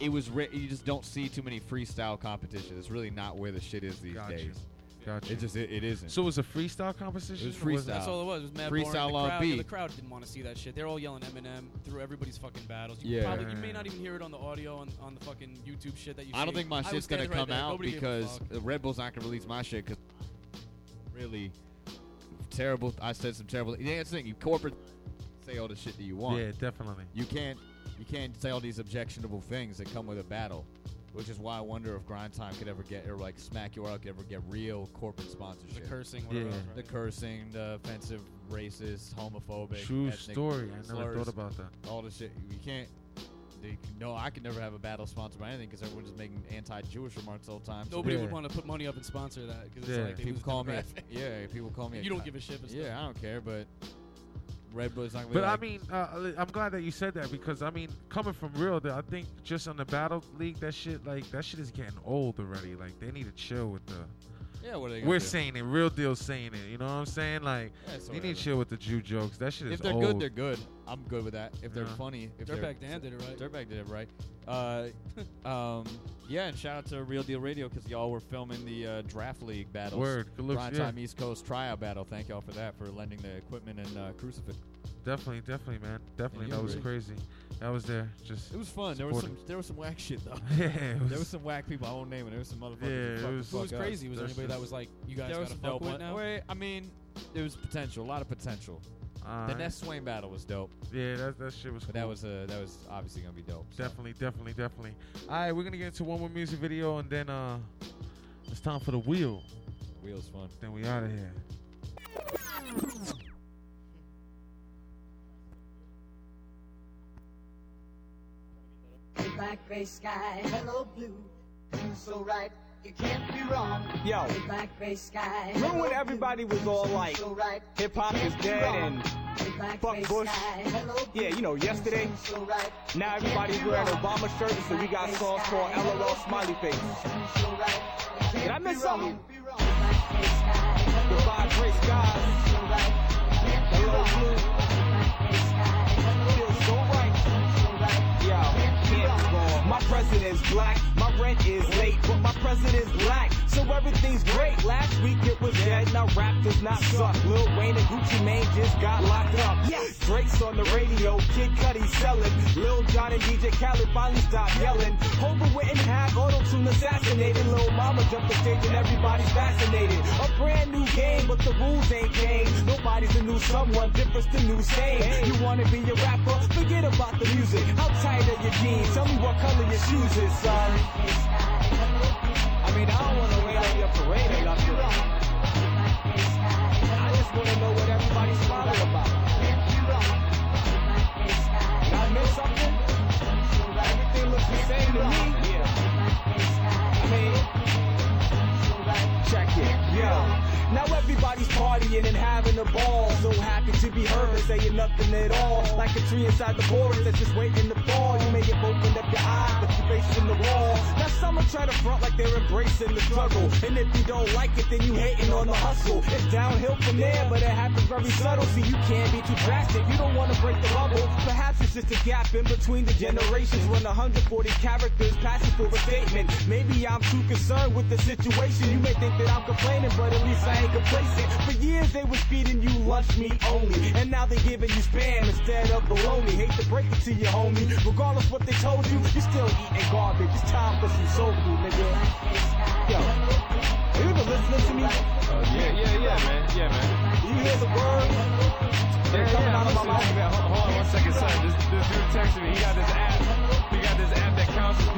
it was. Re- you just don't see too many freestyle competitions. It's really not where the shit is these Got you. days. Got you. It just it, it isn't. So it was a freestyle competition? It was or freestyle. That's all it was. It was mad Freestyle boring. The on crowd, beat. yeah, the crowd didn't want to see that shit. They're all yelling Eminem through everybody's fucking battles. You Yeah. probably you may not even hear it on the audio on, on the fucking YouTube shit that you. I don't see. think my I was shit's gonna standing right come there. out Nobody gave a because fuck. the Red Bull's not gonna release my shit because really terrible. I said some terrible. Yeah, that's the thing. You corporate say all the shit that you want. Yeah, definitely. You can't you can't say all these objectionable things that come with a battle. Which is why I wonder if Grind Time could ever get or like Smack Your Out could ever get real corporate sponsorship. the sponsorship. cursing, whatever. Yeah. else, The cursing, the offensive, racist, homophobic, True ethnic story. I never thought about that. all the shit. You can't. They, no, I could never have a battle sponsored by anything because everyone's just making anti-Jewish remarks all the time. So Nobody Yeah. would want to put money up and sponsor that because it's Yeah. like they people lose call me. A, demographic. yeah, people call me. a You don't give a shit. Yeah, I don't care, but Red Bull's not gonna be But I mean, uh, I'm glad that you said that because I mean, coming from real, I think just on the battle league, that shit like that shit is getting old already. Like they need to chill with the. yeah, what are they We're do? saying it, real deal saying it. You know what I'm saying? Like Yeah, they need to chill with the Jew jokes. That shit is If they're old. good, they're good. I'm good with that. If they're Yeah. funny, if they're Dirtbag Dan did it right. Dirtbag did it right. Uh, um, yeah, and shout out to Real Deal Radio because y'all were filming the uh, draft league battles. Word, good looks, Prime yeah. Time East Coast tryout battle. Thank y'all for that for lending the equipment and uh, crucifix. Definitely, definitely, man. Definitely, that was agree. crazy. That was there. Just It was fun. There was some supporting. there was some whack shit though. Yeah, it there was- was some whack people. I won't name it. There was some motherfuckers. Yeah, that it fucked the was- Who was fuck up. crazy? Was there That's anybody that just- was like, you guys There was got to some fuck dope with one- now? Wait, I mean, there was potential. A lot of potential. The Alright. Ness Swain battle was dope, Yeah, that that shit was. but cool. that was uh, that was obviously gonna be dope. so. Definitely, definitely, definitely. All right, we're gonna get into one more music video, and then uh, it's time for the wheel. Wheels fun. Then we out of here. Black gray sky, hello blue. You so right, you can't be wrong. Yo. Black gray sky. Remember when everybody was all like, so right, hip hop is dead and Fuck Bush. Yeah, you know, yesterday. Now everybody's wearing Obama shirts, so we got songs called LOL Smiley Face. Did I miss something? Goodbye, gray skies. Hello, blue. Feels so right. Yo, can't be wrong. My president's black, rent is late, but my president's black, so everything's great. Last week it was dead, now rap does not suck. Lil Wayne and Gucci Mane just got locked up. Yes, Drake's on the radio, Kid Cudi selling. Lil Jon and DJ Khaled finally stopped yelling. Hova went and had auto-tune assassinated. Lil Mama jumped the stage and everybody's fascinated. A brand new game, but the rules ain't changed. Nobody's a new someone, different's the new same. You wanna be a rapper? Forget about the music. How tight are your jeans? Tell me what color your shoes is, son. I mean, I don't wanna your parade nothing. I just wanna know what everybody's smiling about. Did I miss something? Everything looks the same to me. Yeah. I mean, check it, yo. Everybody's partying and having a ball. So happy to be heard and saying nothing at all. Like a tree inside the forest that's just waiting to fall. You may have opened up your eyes, but you're facing the wall. Now some are trying to front like they're embracing the struggle. And if you don't like it, then you hating on the hustle. It's downhill from there, but it happens very subtle. See, you can't be too drastic. You don't want to break the bubble. Perhaps it's just a gap in between the generations when 140 characters passing for a statement. Maybe I'm too concerned with the situation. You may think that I'm complaining, but at least I ain't complacent. For years they was feeding you lunch meat only, and now they're giving you spam instead of bologna. Hate to break it to you, homie. Regardless what they told you, you're still eating garbage. It's time for some soul food, nigga. Yo, have you been listening to me? yeah, yeah, yeah, man. Yeah, man. You hear the words? They're Yeah, coming yeah, out of my mouth. Hold, hold on one second, son. This, this dude texted me. He got this app. He got this app that counts as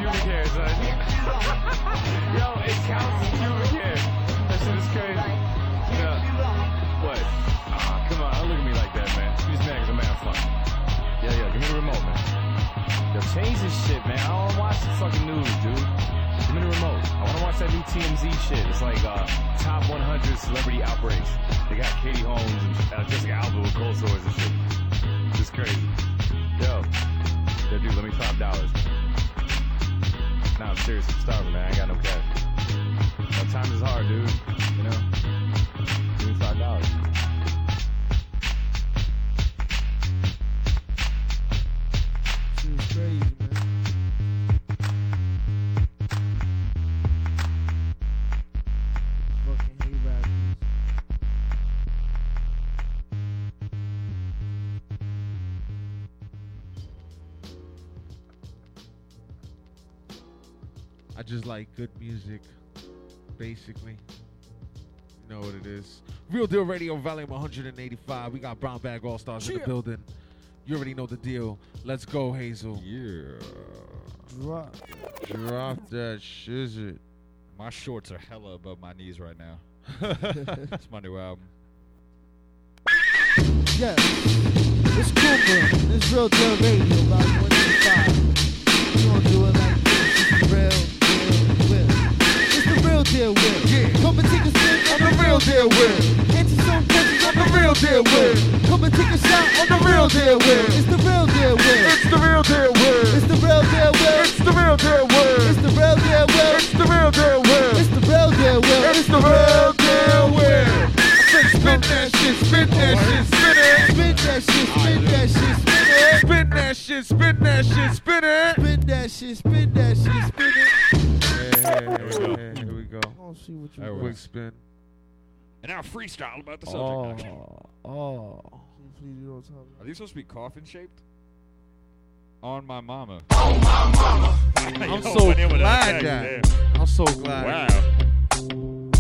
shit. It's like uh, top 100 celebrity outbreaks. They got Katie Holmes and uh, Jessica Alba with cold sores and shit. It's crazy. Yo, yo, dude, let me five dollars. Nah, I'm serious. I'm starving, man. I ain't got no cash. No, times is hard, dude. Like good music, basically. You know what it is. Real Deal Radio, volume 185. We got Brown Bag All Stars in the building. You already know the deal. Let's go, Hazel. Yeah. Drop, drop that shizit. My shorts are hella above my knees right now. it's my new album. Yeah, it's Cooper. It's Real Deal Radio, about 185. We gonna do it like this. It's real real deal will. Yeah. Come and take a sip on the real deal will. Answer some questions on the real deal will. Come and take a shot on the real deal will. It's the real deal will. It's the real deal will. It's the real deal will. It's the real deal will. It's the real deal will. It's the real deal will. It's the real deal will. It's the real deal will. Spit that shit, spit that shit, spit it. Spit that shit, spit that shit, spit it. Spit that shit, spit that shit, spit it. Spit that shit, spit that shit, spit it. Hey, here we go. I'll see what you There we Quick go. spin. And now freestyle about the Oh, subject. oh. Please, you don't. Are these supposed to be coffin shaped? On my mama. On my mama. I'm so went in with glad that. that. I'm so glad. Wow.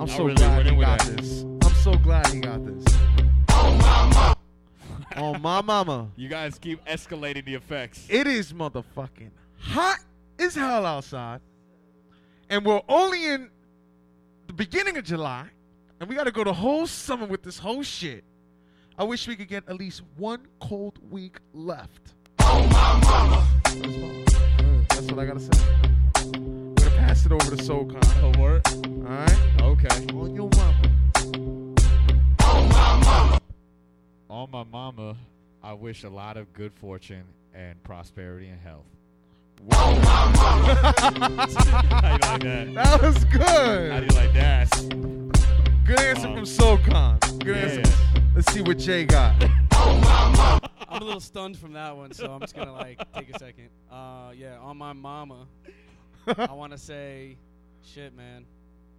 I'm so really glad went he got that. this. I'm so glad he got this. On my mama. On my mama. You guys keep escalating the effects. It is motherfucking hot as hell outside. And we're only in the beginning of July. And we got to go the whole summer with this whole shit. I wish we could get at least one cold week left. Oh, my mama. That's what I got to say. We're going to pass it over to Soul Khan. Oh, word? All right? Okay. On your mama. On on my mama, I wish a lot of good fortune and prosperity and health. How you like that? That was good. How do you like that? Good answer from Soul Khan. Good Yeah. answer. Let's see what Jay got. oh, my mama. I'm a little stunned from that one, so I'm just gonna like take a second. Uh, yeah, on my mama, I want to say, shit, man.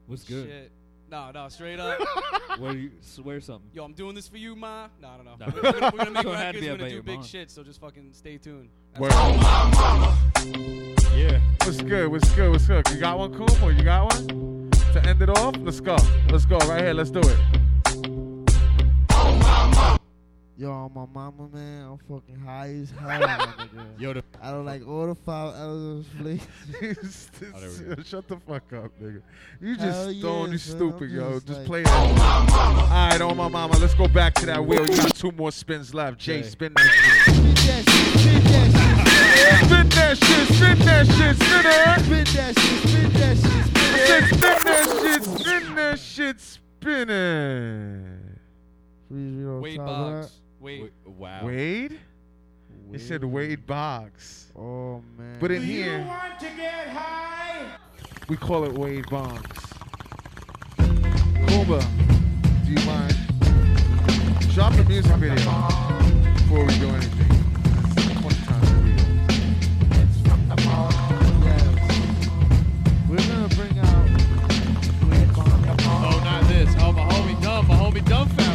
What's good? Shit. No, no, straight up. Where you swear something? Yo, I'm doing this for you, ma. No, I don't know. No. We're, gonna, we're gonna make So it records. We're gonna do big mom. shit. So just fucking stay tuned. Word. Yeah. What's good? What's good? What's good? You got one, Coom, or you got one? To end it off? Let's go. Let's go. Right here. Let's do it. Yo, on my mama, man, I'm fucking high as hell, nigga. Yo, the- I don't like all the five elements, please. Oh, there we go. Shut the fuck up, nigga. You just Hell throwing yeah, you stupid, yo. just Just like- play that. All right, on oh, my mama. Let's go back to that wheel. You got two more spins left. Jay, Okay. spin that shit. Spin that shit, spin that shit, spin it. Spin that shit, spin that shit, spin I said it. spin that shit, spin that shit, spin it. Please read on Wade top Boggs. Wade. Wow. Wade? He said Wade Boggs. Oh, man. But in here, want to get high? we call it Wade Bongs. Kumba, do you mind? Drop the music video before we do anything. Dumb. be Dumbfounded.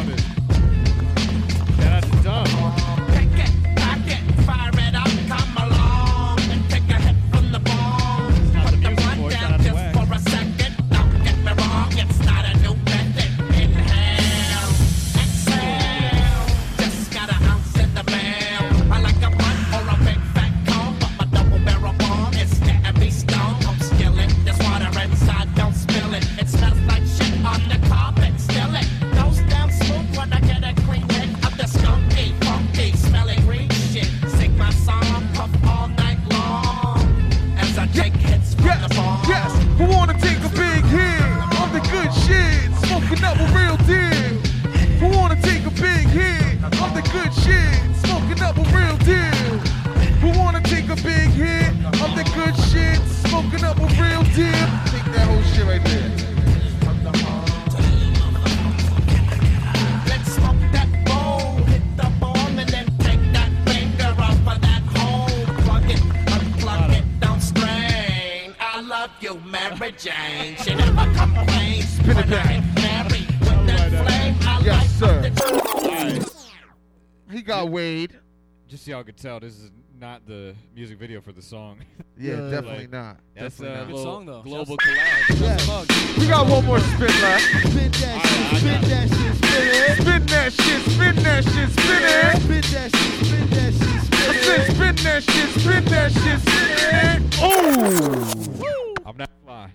Just so y'all could tell, this is not the music video for the song. Yeah, Yeah. definitely Like, not. That's Definitely a not. Good little song, though. global Shouts- collab. Yes. We got one more spin left. Spin that shit, spin that shit, spin it. Spin that shit, spin that shit, spin it. Spin that shit, spin that shit, I spin said it. spin that shit, spin that shit, spin it. Oh! I'm not fly.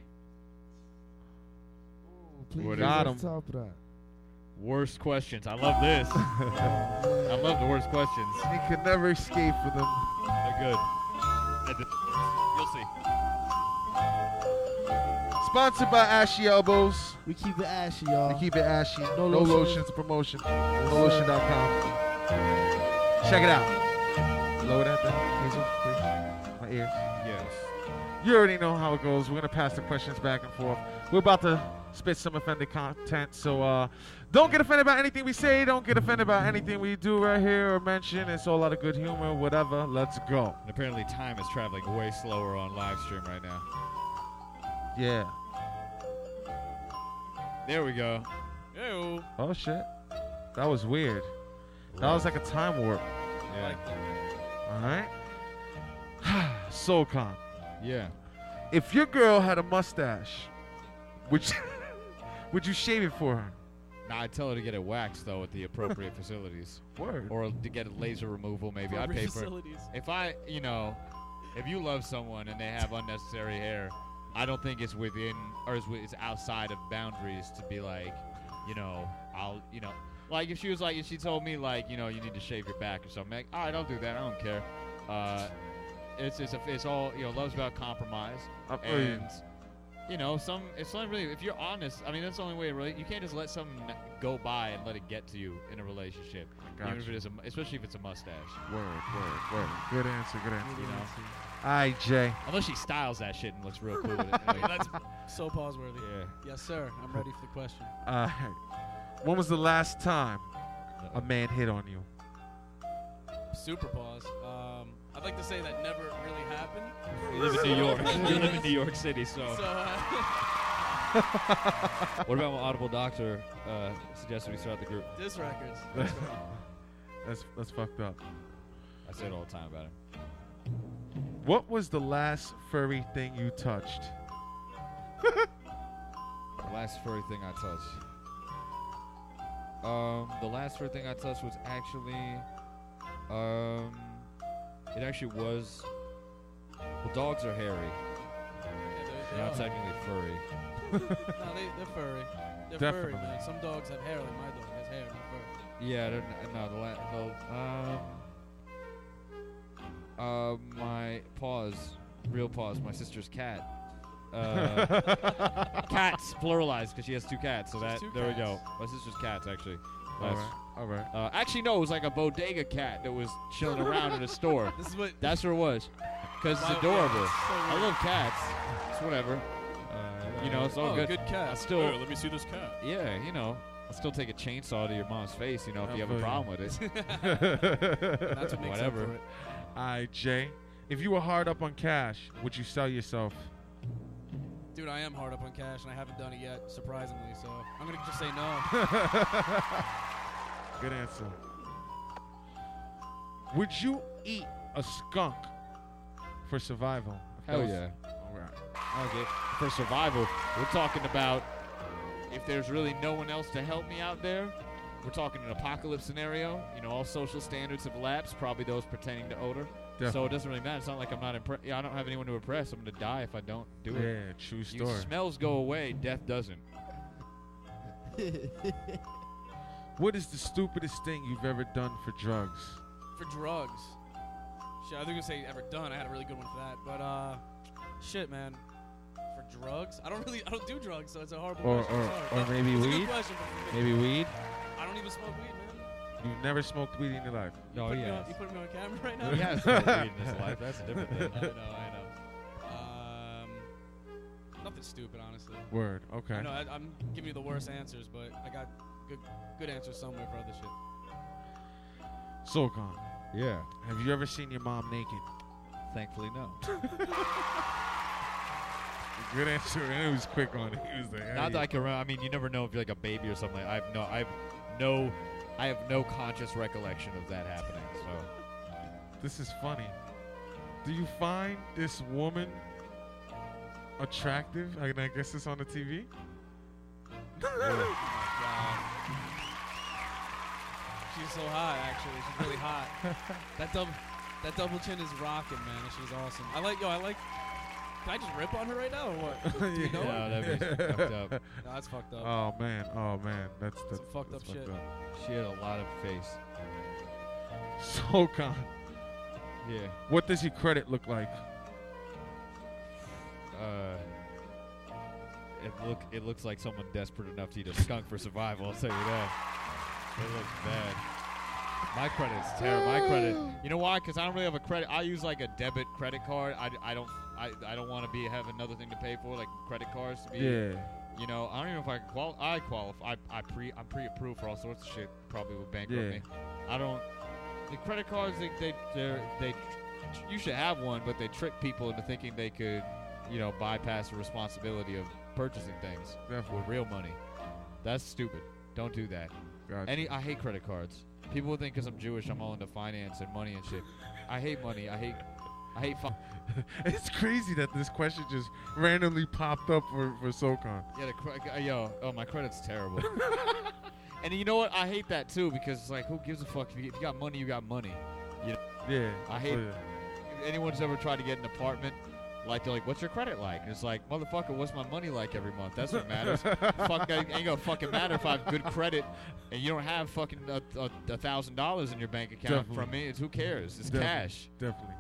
Please What read is on it? top of that. Worst questions. I love this. I love the worst questions. He could never escape from them. They're good. You'll see. Sponsored by Ashy Elbows. We keep it ashy, y'all. We keep it ashy. No, No lotions. lotions. promotion. NoLotion.com. Check it out. Lower that down, Hazel, please. My ears. Yes. You already know how it goes. We're gonna pass the questions back and forth. We're about to spit some offended content, so uh, don't get offended by anything we say. Don't get offended by anything we do right here or mention. It's all out of good humor, whatever. Let's go. And apparently, time is traveling way slower on live stream right now. Yeah. There we go. Ew. Oh shit. That was weird. That was like a time warp. Yeah. All right. Soul Khan. Yeah. If your girl had a mustache, would you, would you shave it for her? Nah, I'd tell her to get it waxed though at the appropriate facilities. Word. Or to get a laser removal, maybe. I'd pay for it. facilities. If I, you know, if you love someone and they have unnecessary hair, I don't think it's within or it's, wi- it's outside of boundaries to be like, you know, I'll, you know, like if she was like, if she told me like, you know, you need to shave your back or something, like, all right, I'll do that. I don't care. Uh, it's it's a, it's all you know. Love's about compromise, I feel you. and you know, some it's not really if you're honest. I mean, that's the only way. Right? You can't just let something go by and let it get to you in a relationship, even if it is, a, especially if it's a mustache. Word, word, word. Good answer, good answer. You know, All right, Jay. unless she styles that shit and looks real cool with it. Like, That's so pause worthy. Yeah. Yes, sir. I'm ready for the question. Uh, when was the last time a man hit on you? Super pause. I'd like to say that never really happened. You live in New York. you live in New York City, so. So, uh, what about when Audible Doctor uh, suggested we start the group? Diss records. That's that's, that's fucked up. I say it all the time about it. What was the last furry thing you touched? The last furry thing I touched. Um, the last furry thing I touched was actually, um, it actually was. Well, dogs are hairy. they Not are. technically furry. no, they, they're furry. They're furry, Definitely. man. Some dogs have hair, like my dog has hair, not fur. Yeah, they're n- no, the la- the um, uh, my paws, real paws, my sister's cat. Uh, cats pluralized because she has two cats. So that two there we go. cats. My sister's cats actually. All That's- right, all right. Uh, actually, no, it was like a bodega cat that was chilling around in a store. This is what- That's what it was. Because it's adorable. so I love cats. It's whatever. Uh, you know, it's all Oh, good. good cat. I still. Here, let me see this cat. Yeah, you know, I'll still take a chainsaw to your mom's face. You know, if you have a problem with it. That's what makes whatever. for it. All right, Jay. If you were hard up on cash, would you sell yourself? Dude, I am hard up on cash, and I haven't done it yet, surprisingly. So I'm gonna just say no. Good answer. Would you eat a skunk for survival? Hell was- yeah. All right. Okay. For survival, we're talking about if there's really no one else to help me out there. We're talking an apocalypse scenario. You know, all social standards have lapsed. Probably those pertaining to odor. So it doesn't really matter. It's not like I'm not impressed. Yeah, I don't have anyone to impress. I'm gonna die if I don't do it. Yeah, true You- story. smells go away. Death doesn't. What is the stupidest thing you've ever done for drugs? for drugs. Shit, I was gonna say ever done. I had a really good one for that, but uh, shit, man. For drugs, I don't really, I don't do drugs, so it's a horrible Or, question. or, or maybe It's a good weed? question, Maybe weed? I don't even smoke weed, man. You've never smoked weed in your life? You put me on- you put me on camera right now. He has smoked weed in his life. That's a different thing. I know, I know. Um, nothing stupid, honestly. Word, okay. I know I, I'm giving you the worst answers, but I got good, good answers somewhere for other shit. Soul Khan. Yeah. Have you ever seen your mom naked? Thankfully, no. Good answer. And it was quick on it. He was like, Not that "Hey." I can remember. I mean, you never know if you're like a baby or something. I have no, I have no, I have no conscious recollection of that happening. So This is funny. Do you find this woman attractive? I, I guess it's on the TV. Oh She's so hot, actually. She's really hot. that double, that double chin is rocking, man. She's awesome. I like, yo, I like. Can I just rip on her right now or what? Do you know Yeah, her? that'd be fucked up. No, that's fucked up. Oh man, oh man, that's that's Some fucked that's up shit. she had a lot of face. Soul Khan. Yeah. What does your credit look like? Uh, it look it looks like someone desperate enough to eat a skunk for survival. I'll tell you that. It looks bad. My credit's terrible. My credit. You know why? Because I don't really have a credit. I use like a debit credit card. I, I don't I, I don't want to be have another thing to pay for like credit cards to be. Yeah. You know I don't even know if I can qual. I qualify. I, I pre I'm pre-approved for all sorts of shit. Probably would bankrupt Yeah. me. I don't. The credit cards they they they're, they you should have one, but they trick people into thinking they could, you know, bypass the responsibility of purchasing things Definitely. with real money. That's stupid. Don't do that. Gotcha. Any I hate credit cards. People would think because I'm Jewish, I'm all into finance and money and shit. I hate money. I hate. I hate. Fi- it's crazy that this question just randomly popped up for for Soul Khan. yeah, the cre- yo, oh my credit's terrible. and you know what? I hate that too because it's like, who gives a fuck? If you, if you got money, you got money. You know. Yeah. I hate. Oh, feel ya. if anyone's ever tried to get an apartment, like they're like, "What's your credit like?" And it's like, "Motherfucker, what's my money like every month? That's what matters. Fuck, it ain't gonna fucking matter if I have good credit and you don't have fucking a thousand dollars in your bank account Definitely. from me. It's who cares? It's Definitely. cash. Definitely.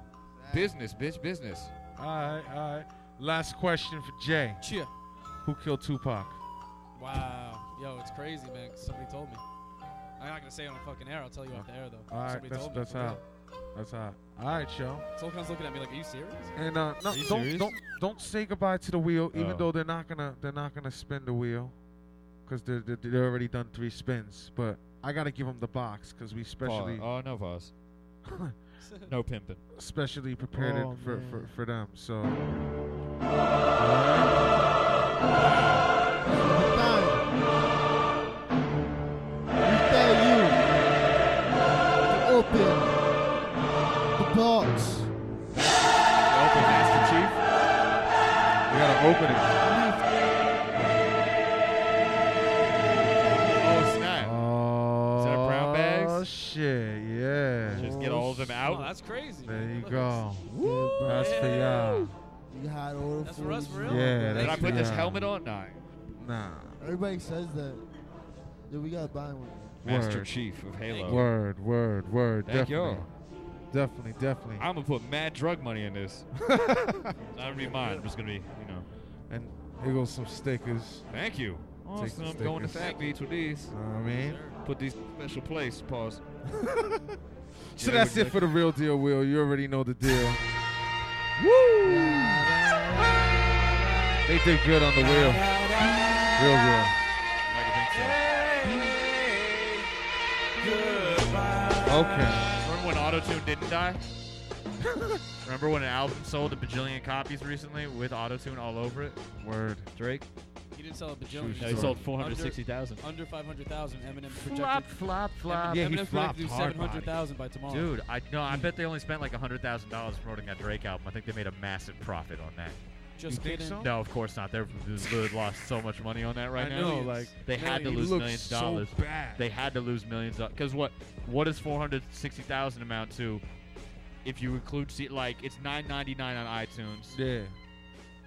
Business, bitch, business. All right, all right. Last question for Jay. Cheer. Who killed Tupac? Wow. Yo, it's crazy, man. Somebody told me. I'm not gonna say it on a fucking air. I'll tell you off the air though. All right, Somebody that's told me. that's for real. hot. That's hot. All right, yo. Soul Khan's looking at me like, "Are you serious?" And uh, no, Are you don't serious? don't don't say goodbye to the wheel, even Oh. though they're not gonna they're not gonna spin the wheel, because they're, they're they're already done three spins. But I gotta give them the box because we specially Oh, no pause. no pimping. specially prepared Oh, it for, for for them. So. We tell you to Open the box. Open, Master Chief. We gotta open it. Out. Oh, that's crazy. There you go. That's for y'all. You had all the That's for us, for real. Yeah. Did I put this helmet on? Nah. Nah. Everybody says that. Yeah, we gotta buy one. Master Word. Chief of Halo. Word, word, word. Thank definitely. y'all. Definitely, definitely. I'm gonna put mad drug money in this. it's not gonna be mine. I'm just gonna be, you know. And here goes some stickers. Thank you. Awesome. I'm going to stickers. Fat Beats with these. Know what I mean? Put these special place. Pause. So that's it for the real deal, Will. You already know the deal. Woo! They did good on the wheel. Real good. Okay. Remember when Autotune didn't die? Remember when an album sold a bajillion copies recently with Autotune all over it? Word. Drake? He didn't sell a bajillion. No, he sold 460,000. Under, under 500,000. Eminem projected. Flop, flop, flop. Yeah, he Eminem flopped projected to do hard 700,000 by tomorrow. Dude, I no, I bet they only spent like hundred thousand dollars promoting that Drake album. I think they made a massive profit on that. Just think kidding. so? No, of course not. They've lost so much money on that right I now. know, like, they had to lose millions of so dollars. bad. They had to lose millions because what what does four hundred sixty thousand amount to? If you include C- like it's nine ninety nine on iTunes. Yeah.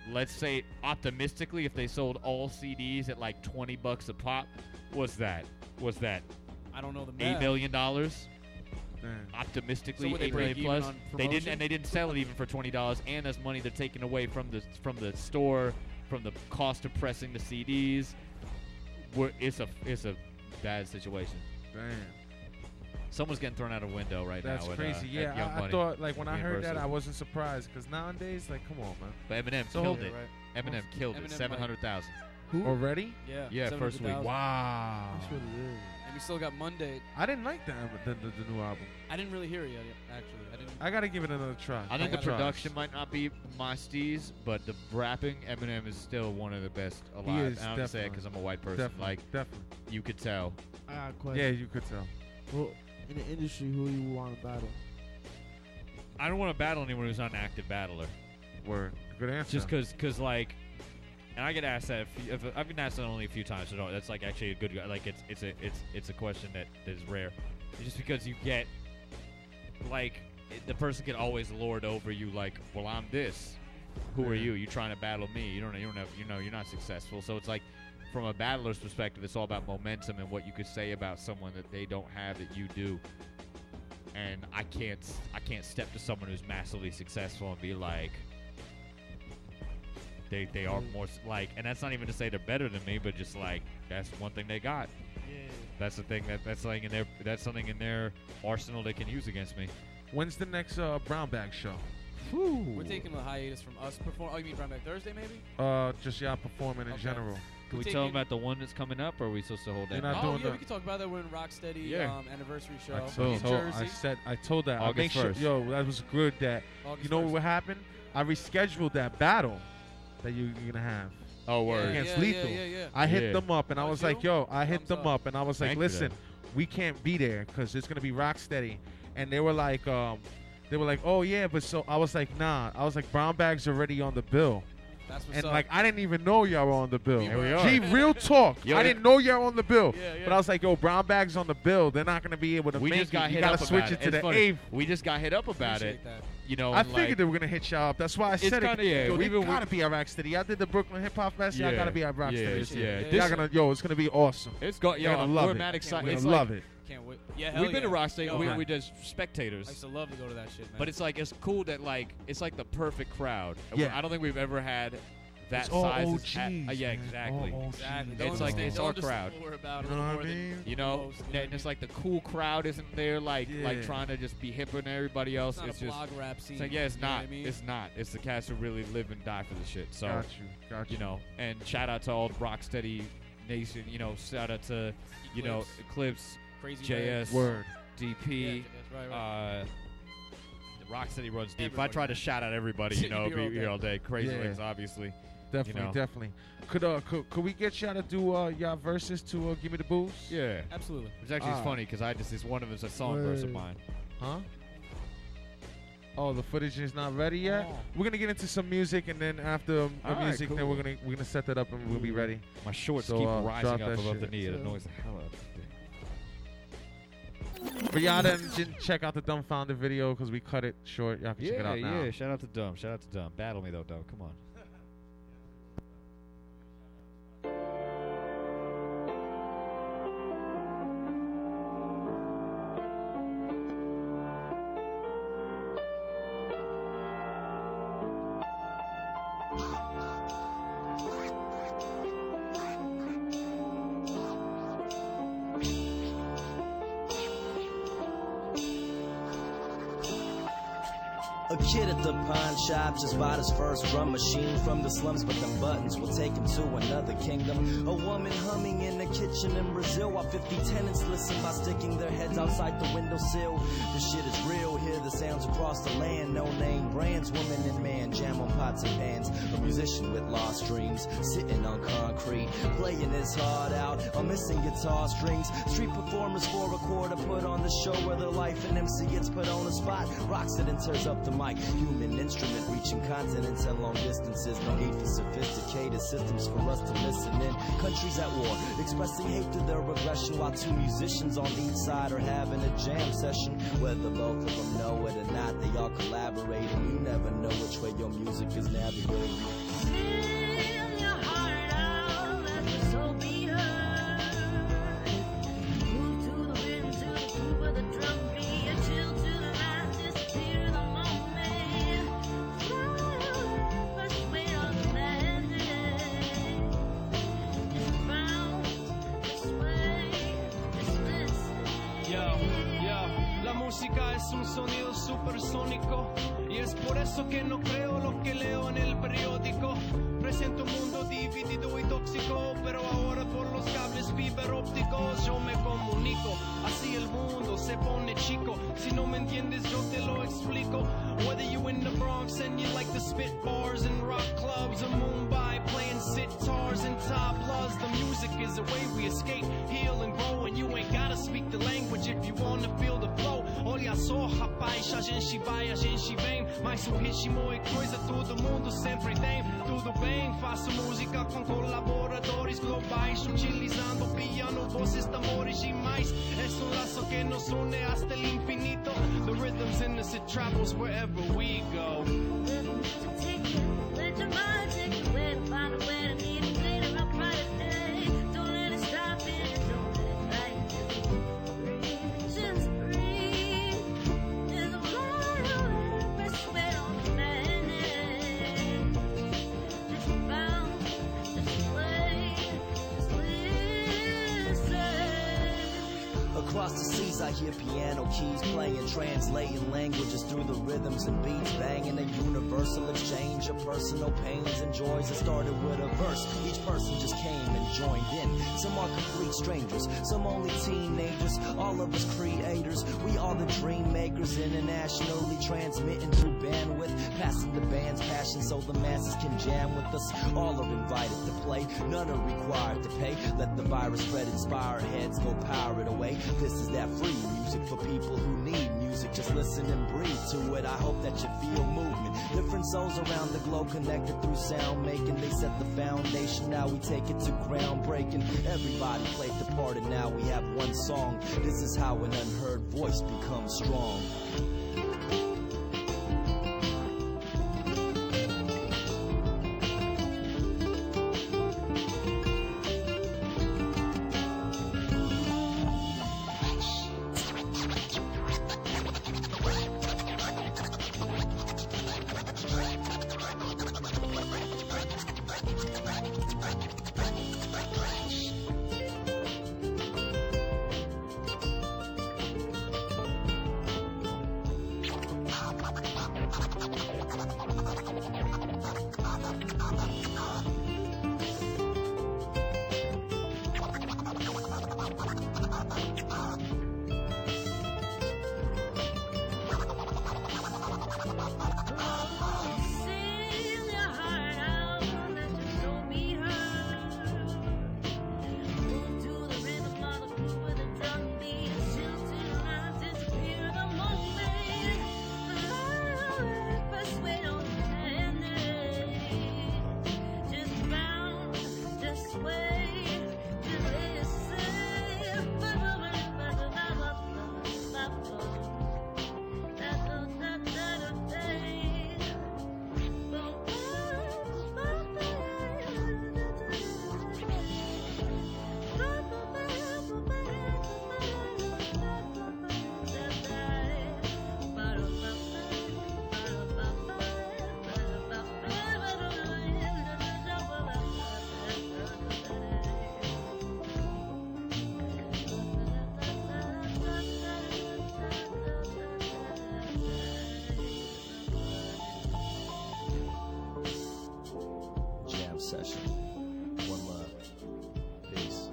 Let's say optimistically, if they sold all CDs at like twenty bucks a pop, what's that? What's that? I don't know the Eight math. million dollars. Damn. Optimistically, So would they eight break million even plus. They didn't, and they didn't sell it even for twenty dollars. And that's money they're taking away from the from the store, from the cost of pressing the CDs. We're, it's a it's a bad situation. Damn. Someone's getting thrown out a window right That's now. That's crazy. uh, yeah, Young I, I thought like when I heard that, I wasn't surprised because nowadays, like, come on, man. But Eminem So killed hold- it. Eminem killed it. Eminem, like- Seven hundred thousand. Who already? Yeah. Yeah, first week. 700,000. Wow. That's what it is. And we still got Monday. I didn't like the, the, the, the new album. I didn't really hear it yet, actually. I didn't. I gotta give it another try. I think the Couple tries. production might not be my steez, but the rapping, Eminem is still one of the best alive. He is and I don't say it because I'm a white person. Definitely, Like definitely. you could tell. I got a question. Yeah, you could tell. Well, in the industry, who you want to battle? I don't want to battle anyone who's not an active battler. Word. Good answer. Just because, cause like, and I get asked that. If, you- if I've been asked that only a few times, so no, that's like actually a good. Like it's it's a it's it's a question that, that is rare. Just because you get like it- the person can always lord over you. Like, well, I'm this. Who are Yeah. you? You trying to battle me? You don't. You don't have. You know. You're not successful. So it's like. From a battler's perspective, it's all about momentum and what you could say about someone that they don't have that you do. And I can't, I can't step to someone who's massively successful and be like, they they are more like, and that's not even to say they're better than me, but just like that's one thing they got. That's the thing that that's like in their that's something in their arsenal they can use against me. When's the next uh, Brown Bag show? We're taking a hiatus from us perform. Oh, you mean Brown Bag Thursday, maybe? Uh, just y'all performing in Okay. general. Can we We're tell them about the one that's coming up, or are we supposed to hold You're that? not oh, doing yeah, the- we can talk about that. We're in Rocksteady Yeah. um, anniversary show I in told, told- Jersey. I said I told that. I August make sure, 1st. yo, that was good. That August you know 1st. what happened? I rescheduled that battle that you, you're gonna have Oh, word. against yeah, Lethal. yeah, yeah. yeah. I hit Yeah. them up and I Oh, was you? like, yo, I hit Thumbs them up. up and I was like, Thank you, listen, we can't be there because it's gonna be Rocksteady, and they were like, um, they were like, oh yeah, but so I was like, nah, I was like, Brown Bag's already on the bill. That's what's And up. like I didn't even know y'all were on the bill. Here we are. Gee, real talk. Yo, I didn't know y'all were on the bill. Yeah, yeah. But I was like, yo, Brown Bag's on the bill. They're not gonna be able to we make just it. got you hit gotta up switch about it to It's the funny. eighth. We just got hit up about Appreciate it. that. You know, I figured like, they were gonna hit y'all up. That's why I said kinda- it. yeah, Yo, we even- gotta be at Rocksteady. I did the Brooklyn Hip Hop Fest. Y'all gotta be at Rocksteady. yeah, this year. yeah. Y'all This- gonna, yo, it's gonna be awesome. It's got You're yo. gonna love we're it. mad You're excited. gonna It's love it. Can't wait. Yeah, hell We've been yeah. to Rocksteady. Yo, We, man. we just spectators. I spectators. used to love to go to that shit, man. But it's like it's cool that like it's like the perfect crowd. Yeah. I don't think we've ever had that It's size. is OGs, at- uh, yeah, exactly. All Exactly. It's like it's our crowd. about You know what I mean? You know, most, you know and what it's like the cool crowd isn't there, like like trying to just be hipper than everybody else. It's not a just blog rap scene, It's like yeah, it's you not. I mean? It's not. It's the cats who really live and die for the shit. So Got you, got you you. know, and shout out to all the Rocksteady Nation. You know, shout out to you know Eclipse, Crazy JS, Word. DP. Yeah, that's right, right. Uh, Rocksteady runs deep. If I tried to shout out everybody, you know, You'd be be here all all day. Crazy Yeah. Legs, obviously. Definitely, you know. definitely. Could uh could, could we get y'all to do uh y'all verses to uh, give me the boost? Yeah. Absolutely. It's actually it's Ah. funny because I just it's one of them's a song verse of mine. Huh? Oh, the footage is not ready yet. Oh. We're gonna get into some music, and then after um, the All right, music, then cool. we're gonna we're gonna set that up, and we'll be ready. My shorts So, keep uh, rising up that above the shit. knee. It annoys the hell out of me. For y'all didn't check out the dumbfounded video because we cut it short, y'all can check it Yeah, out now. yeah. Shout out to Dumb. Shout out to Dumb. Battle me though, Dumb. Come on. First drum machine from the slums, but the buttons will take him to another kingdom. A woman humming in the kitchen in Brazil while 50 tenants listen by sticking their heads outside the windowsill. The shit is real, hear the sounds across the land. No name brands, woman and man jam on pots and pans. A musician with lost dreams, sitting on concrete, playing his heart out on missing guitar strings. Street performers for a quarter put on the show where their life and MC gets put on the spot. Rocks it and tears up the mic. Human instrument reaching continents and long distances. No need for sophisticated systems for us to listen in. Countries at war, expressing hate through their aggression while two musicians on each side are having a jam session. Whether both of them know it or not, they all collaborating. You never know which way your music is navigating. Way we escape, heal and grow. And you ain't gotta speak the language if you wanna feel the flow. Olha só, rapaz, a gente vai, a gente vem. Mas o ritmo é coisa, todo mundo sempre tem. Tudo bem, faço música com colaboradores globais, utilizando piano, vozes, tambores e mais. Es un lazo que nos une hasta el infinito. The rhythms in us, it travels wherever we go. Let your mind take to find a way to I hear piano keys playing, translating languages through the rhythms and beats, banging a universal exchange of personal pains and joys. It started with a verse. Each person just came and joined in. Some are complete strangers, some only teenagers. All of us creators, we are the dream makers, internationally transmitting through bandwidth, passing the band's passion so the masses can jam with us. All are invited to play, none are required to pay. Let the virus spread, inspire heads, go power it away. This is that free music for people who need music. Just listen and breathe to it. I hope that you feel movement. Different souls around the globe connected through sound making. They set the foundation. Now we take it to groundbreaking. Everybody played the part, and now we have one song. This is how an unheard voice becomes strong. Session. One love. Peace.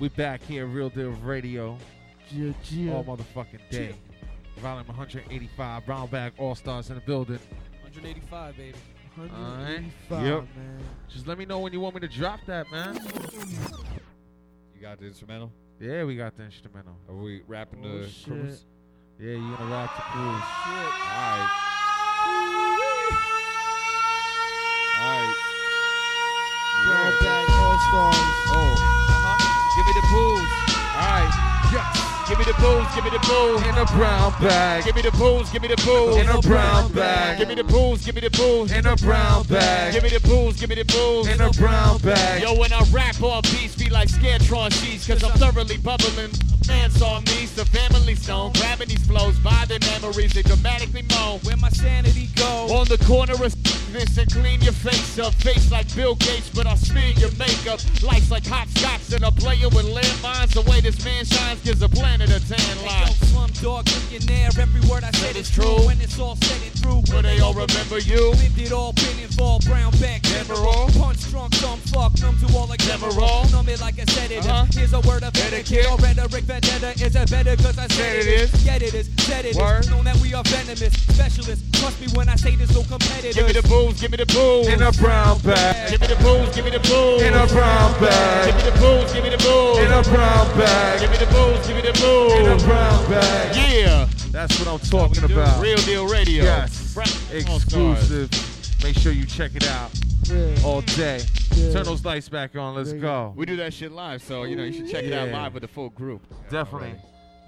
We back here, Real Deal Radio. Yeah, yeah. All motherfucking day. Volume 185, Brown Bag All Stars in the building. 185, baby. Alright. 185, Yep. man. Just let me know when you want me to drop that, man. You got the instrumental? Yeah, we got the instrumental. Are we rapping Oh, the shit. cruise? Yeah, you're gonna rap the cruise. Alright. Alright. Brown Bag All Stars. Oh. Uh-huh. Give me the booze. Yes. Give me the booze, give me the booze. In a brown bag. Give me the booze, give me the booze. In a brown bag. Give me the booze, give me the booze. In a brown bag. Give me the booze, give me the booze. In a brown bag. Yo, when I rap, all beats be like Scaretron sheets, cause I'm thoroughly bubbling. Dance on me, the family stone. Grabbing these flows by their memories, they dramatically moan. Where my sanity go? On the corner of this and clean your face up. Face like Bill Gates, but I'll smear your makeup. Life's like hot scotch, and I'm playing with landmines. The way this man shines gives a planet a tan line. Yo, slum dog, millionaire. Every word I said is true. When it's all said and through, Will they all remember you? Lived it all, been involved. Brown back, Demerol. Punch drunk, dumb fuck, numb to all like Demerol. Numb it like I said it. Uh-huh. Here's a word of etiquette. Or rhetoric, vendetta. Is it better cause I said it is? Get it is, said it Word. is. Known that we are venomous specialists. Trust me when I say this, so competitive. Give me the booze, give me the booze. In a brown bag. Give me the booze, give me the booze. In a brown bag. Give me the booze, give me the booze. In a brown bag. Give me the booze, give me the booze. In a brown bag. Yeah. That's what I'm talking about. Real Deal Radio. Yes. Brown All Stars. Exclusive. Make sure you check it out Yeah. all day. Yeah. Turn those lights back on. Let's go. We do that shit live, so you know you should check it out Yeah. live with the full group. Definitely.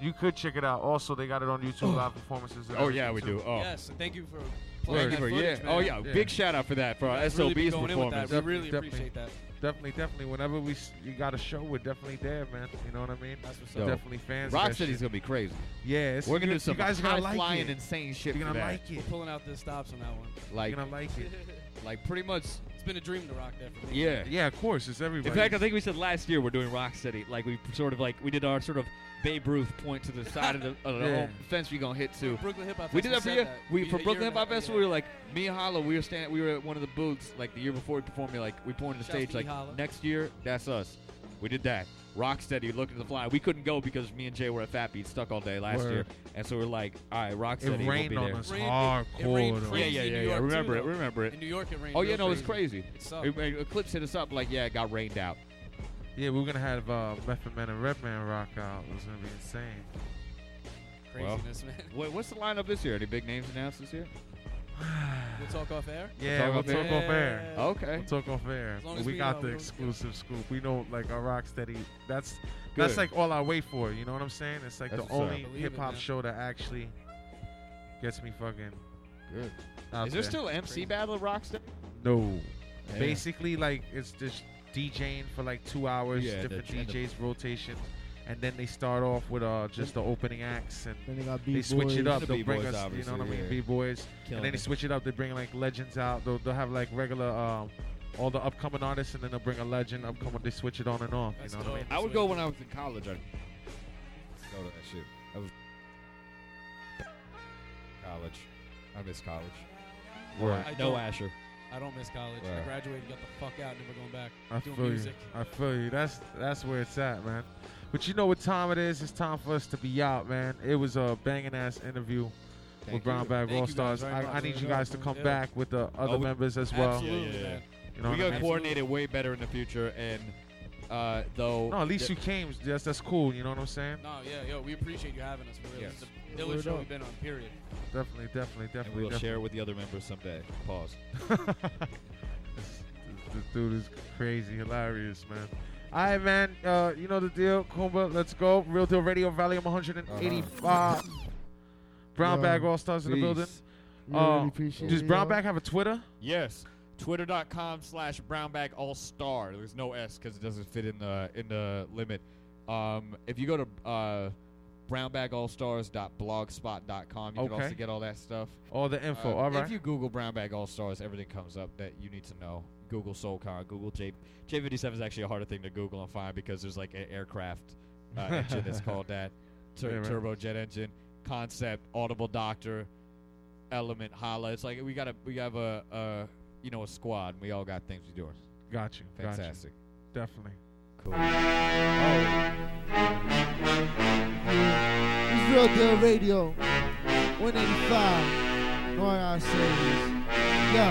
You could check it out. Also, they got it on YouTube oh. live performances. and Oh yeah, we everything, do. Oh. Yes, and thank you for Thank playing you that for- footage, oh, yeah. man. Oh yeah, big shout out for that for our Guys really be SOB's going in with that. performance. We really Definitely. appreciate that. Definitely, definitely. Whenever we you got a show, we're definitely there, man. You know what I mean? That's what's Dope. Definitely fans. Rock City's gonna be crazy. Yeah, it's, We're gonna do some you guys are gonna high like flying, it. insane shit. You're gonna that. like We're it. pulling out the stops on that one. Like, You're gonna like it. like pretty much. It's been a dream to rock there for me. Yeah. Yeah, of course. It's everybody. In fact, I think we said last year we're doing Rock City. Like we sort of like we did our sort of Babe Ruth point to the side of the, of the Yeah. home fence we gonna hit to. Brooklyn Hip Hop We did that for you. that. We for year Brooklyn and Hip a Hop Festival. yeah. We were like me and Hollow. We were standing. We were at one of the booths like the year before we performed. We like we pointed the Shouts stage to like E-Holla. next year that's us. We did that. Rocksteady looked at the fly. We couldn't go because me and Jay were at Fat Beat stuck all day last Word. year, and so we're like, all right, Rocksteady, it we'll rained be on there. us Rained- it- hardcore. it rained though. Yeah, crazy yeah, yeah, yeah. Remember too, it. though. Remember it. In New York, it rained. Oh yeah, real no, it's crazy. crazy. It sucked. It- it- Eclipse hit us up like, yeah, it got rained out. Yeah, we are gonna have uh, Method Man and Redman rock out. It was gonna be insane. Well, Craziness, man. Wait, what's the lineup this year? Any big names announced this year? We'll talk off air. Yeah, talk we'll off talk air? off air. Okay. We'll talk off air. As long as we we, got uh, the we don't- exclusive scoop. We know like our rock steady. That's that's like all I wait for. You know what I'm saying? It's like That's the only hip hop man. show that actually gets me fucking. Good. Is there there. still an MC battle at Rockstar? No. Yeah. Basically, like it's just DJing for like two hours, Yeah, different ch- and the- DJs rotation, and then they start off with uh just the opening acts and Then they got they switch it up. The They'll bring B-boys, us, you know what I mean, yeah. b boys, Killing and then they it. switch it up. They bring like legends out. They'll, they'll have like regular um all the upcoming artists, and then they'll bring a legend upcoming. They switch it on and off. That's you know what I mean? I would go when I was in college. I'd go to that shit. I was college. I miss college. Word. I no Asher. I don't miss college. I Right. graduated, got the fuck out, never going back. I Doing feel music. you. I feel you. That's that's where it's at, man. But you know what time it is? It's time for us to be out, man. It was a banging ass interview Thank with Brown. Bag Thank All Stars. I, I need you guys to come Yeah. back with the other we- members as well. Absolutely, Yeah, yeah, man. You know we what I gotta mean? coordinate it way better in the future, and uh, though. No, at least you came. That's that's cool. You know what I'm saying? No, yeah, yo, we appreciate you having us for real. Yes. It's the illest show we've been on, period. Definitely, definitely, And definitely. we'll definitely. share with the other members someday. Pause. this, this dude is crazy, hilarious, man. All right, man. Uh, you know the deal, Kumba. Let's go. Real Deal Radio, Volume 185. Brown Yo, Bag All Stars in the building. You Uh, really appreciate does it, Brown yo. Bag have a Twitter? Yes. Twitter.com slash brownbag all star. There's no S because it doesn't fit in the in the limit. Um, if you go to uh, brownbagallstars.blogspot.com. You can also get all that stuff. All the info, Uh, all right. If you Google Brown Bag All Stars, everything comes up that you need to know. Google Soul Khan, Google J J57 is actually a harder thing to Google and find because there's like an aircraft uh, engine that's called that, Tur- Yeah, right. turbojet engine, Koncept, Audible Doctor, Element, Holla. It's like we got a we have a, a you know a squad. and We all got things we do. Got you. got you. Fantastic. Definitely. Cool. It's Real Deal Radio, 185. Know what I say is, yo.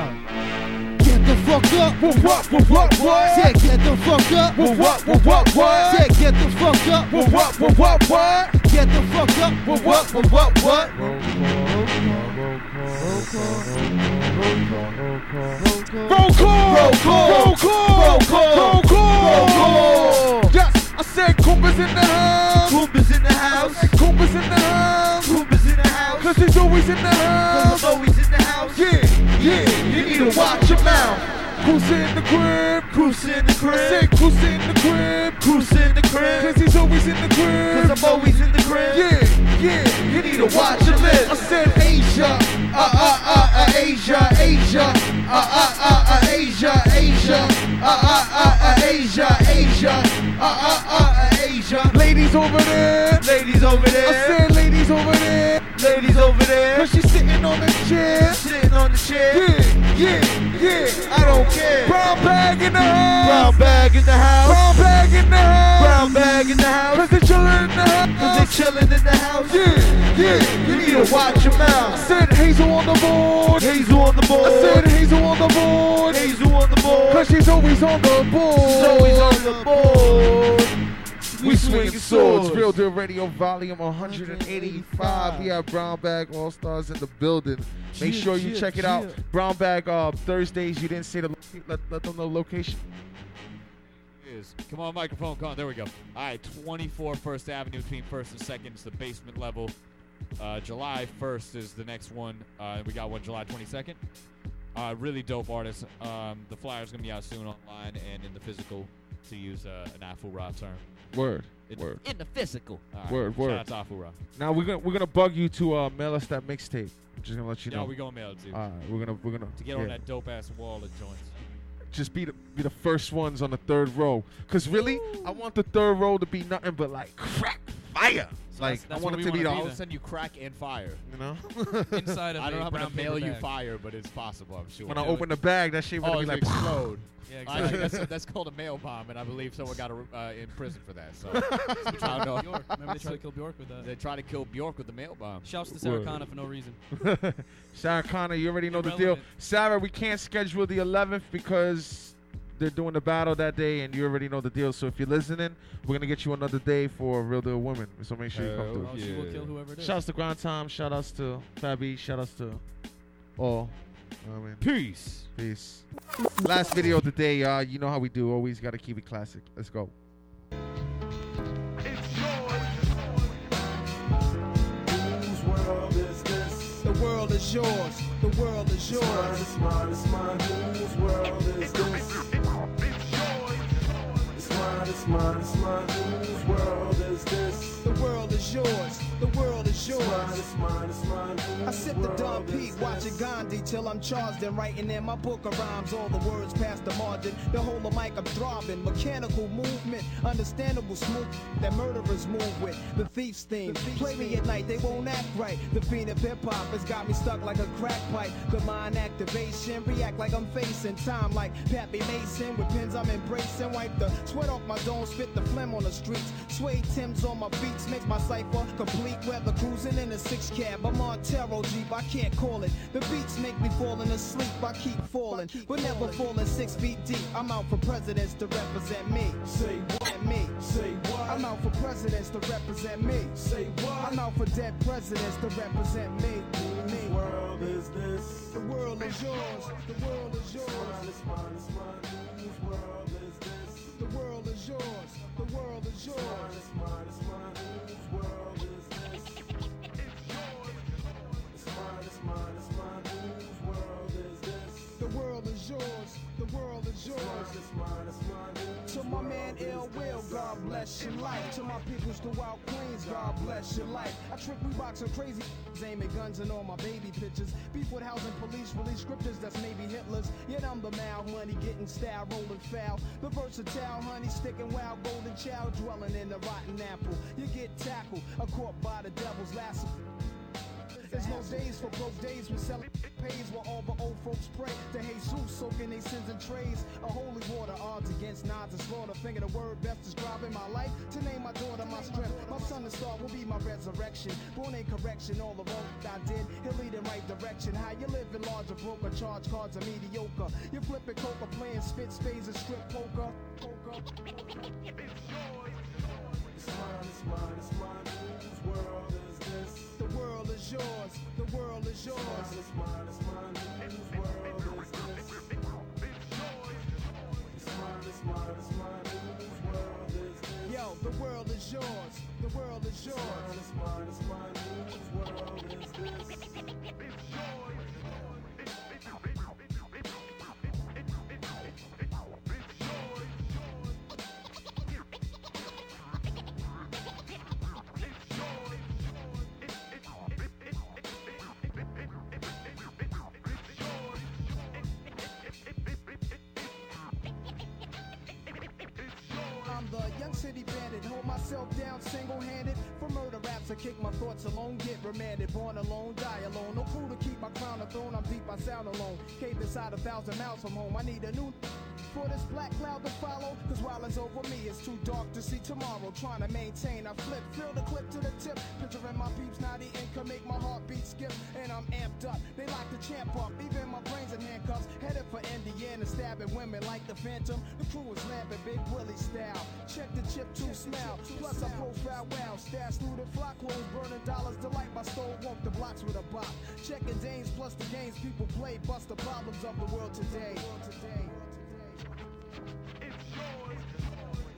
Get the fuck up. What, what, what, what, what? Say, get the fuck up. What, what, what, what, what? Get the fuck up. What, what, what, what, what? Get the fuck up. What, what, what, what, what? Roll call! Roll call! Roll call! Roll call! Roll call! Always in the house. Always in the house. Yeah, yeah, you need to watch your mouth. Cruise in the crib, Cruise in the I crib. said cruise in the crib, Cruise in the crib. cause he's always in the crib. Cause I'm always in the crib. Yeah, yeah, You need to watch your lips. I said Asia, uh uh uh uh Asia, Asia, uh uh uh uh Asia, Asia, uh uh uh uh Asia, Asia, uh uh uh uh Asia. ladies over there. Ladies over there. I said ladies over there, ladies over there, cause she's sitting on the chair. sitting on the chair. Yeah, yeah, yeah. I don't care. Brown bag in the house. Brown bag in the house. Brown bag in the house. Brown bag in the house. Cause they chillin' in the house. Cause they chillin' in the house. Yeah, yeah. You need to watch your mouth. I said Hazel on the board. Hazel on the board. I said Hazel on the board. Hazel on the board. Cause she's always on the board. She's always on the board. We swinging swords. Real Deal Radio Volume 185. We have Brown Bag All Stars in the building. Make sure you check it out. Brown Bag uh, Thursdays. You didn't say the lo- let, let them know location. is. Come on, microphone. Come on. There we go. All right, 24 First Avenue between First and Second is the basement level. Uh, July 1st is the next one. Uh, we got one July 22nd. Uh, really dope artist. Um, the flyer's gonna be out soon online and in the physical, to use uh, an Afu Ra term. Word. In, Word. in the physical. Right. Word, word. Shout out to Afu Ra. Now we're gonna we're gonna bug you to uh, mail us that mixtape. I'm just gonna let you Yeah, know. we're gonna mail it to you. All right, we're gonna we're gonna to get yeah. on that dope ass wall of joints. just be the be the first ones on the third row. Cause really, I want the third row to be nothing but like crack fire. Like that's, that's I want what it to be the wanna whole. I'll send you crack and fire. You know. Inside of I don't know a how I'm gonna mail you bag. fire, but it's possible. I'm sure. when I open the bag, that shit oh, gonna be like explode. Yeah, Actually, exactly. that's, that's called a mail bomb, and I believe someone got uh, in prison for that. So I don't know. Bjork. Remember they tried to kill Bjork with that. They tried to kill Bjork with the mail bomb. Shouts to Sarah Connor for no reason. Sarah Connor, you already know the deal. Sarah, we can't schedule the 11th because they're doing the battle that day, and you already know the deal. So if you're listening, we're gonna get you another day for Real Deal Women. So make sure you come Hell through. Oh, she will kill whoever it is. Shouts to Grand Time. Shout outs to Fabi. Shout outs to all. You know I mean? Peace. Peace. Last video of the day, y'all. You know how we do. Always got to keep it classic. Let's go. Whose world is this? The world is yours. The world is It's mine, yours. it's mine, it's mine. Whose world is this? It's mine, world is this? The world is yours. The world It's yours. mine, it's mine, it's mine. I sip the Dom P, watching? Gandhi till I'm charged and writing in my book of rhymes. All the words past the margin. The whole of mic I'm throbbing. Mechanical movement, understandable smooth that murderers move with. The thief's theme. Play me at night, they won't act right. The fiend of hip hop has got me stuck like a crack pipe. The mind activation, react like I'm facing time like Pappy Mason. With pins I'm embracing. Wipe the sweat off my dome, spit the phlegm on the streets. Sway Tim's on my beats, makes my cipher complete. Weather cruising in a six cab. I'm on Taro Jeep, I can't call it. The beats make me falling asleep, I keep falling. But never falling six feet deep. I'm out for presidents to represent me. Say what? Me. Say what? I'm out for presidents to represent me. Say what? I'm out for dead presidents to represent me. Me. world is this? The world is yours. The world is It's yours. mine, it's mine, it's mine. Whose world is this? The world is yours. The world is yours. it's mine, it's mine. Yours. To my man Ill Will. God bless your life. To my peoples the wild Queens, God bless your life. I trick Reeboks and crazy aiming guns and all my baby pictures. Beef with housing police, release scriptures that's maybe Hitler's. Yet I'm the mal money getting style, rolling foul. The versatile honey sticking wild, golden child dwelling in the rotten apple. You get tackled, a caught by the devil's lasso. There's no days for broke days when selling pays while all the old folks pray to Jesus, soaking their sins in trays. A holy water, odds against nods and slaughter. Finger the word best describing my life. To name my daughter my strength. My son, the star, will be my resurrection. Born in correction, all the wrong I did, he'll lead in right direction. How you living large or broke or charge cards are mediocre. You're flipping coca, playing spit spades and strip poker. poker. It's mine, it's mine, it's mine. Yours. The world is yours. It's mine, it's mine, whose world is this? It's mine, it's mine, it's mine, whose world is this? Yo, the world is yours. The world is yours. It's mine, it's mine, whose world is this? I'm get remanded. Born alone, die alone. No crew to keep my crown a throne, I'm deep, I sound alone. Cave inside a thousand miles from home, I need a new for this black cloud to follow. Cause while it's over me, it's too dark to see tomorrow. Trying to maintain, I flip, fill the clip to the tip. Picturing my peeps, now the can make my heartbeat skip. And I'm amped up, they like to champ up. Even my brains in handcuffs, headed for Indiana, stabbing women like the Phantom. The crew is lamping Big Willie style. Check the chip to smell. Plus I profile wow, stash through the flock clothes, burning dollars. Delight my stove, walk the blocks with a bop. Checking dames plus the games people play, bust the problems of the world today.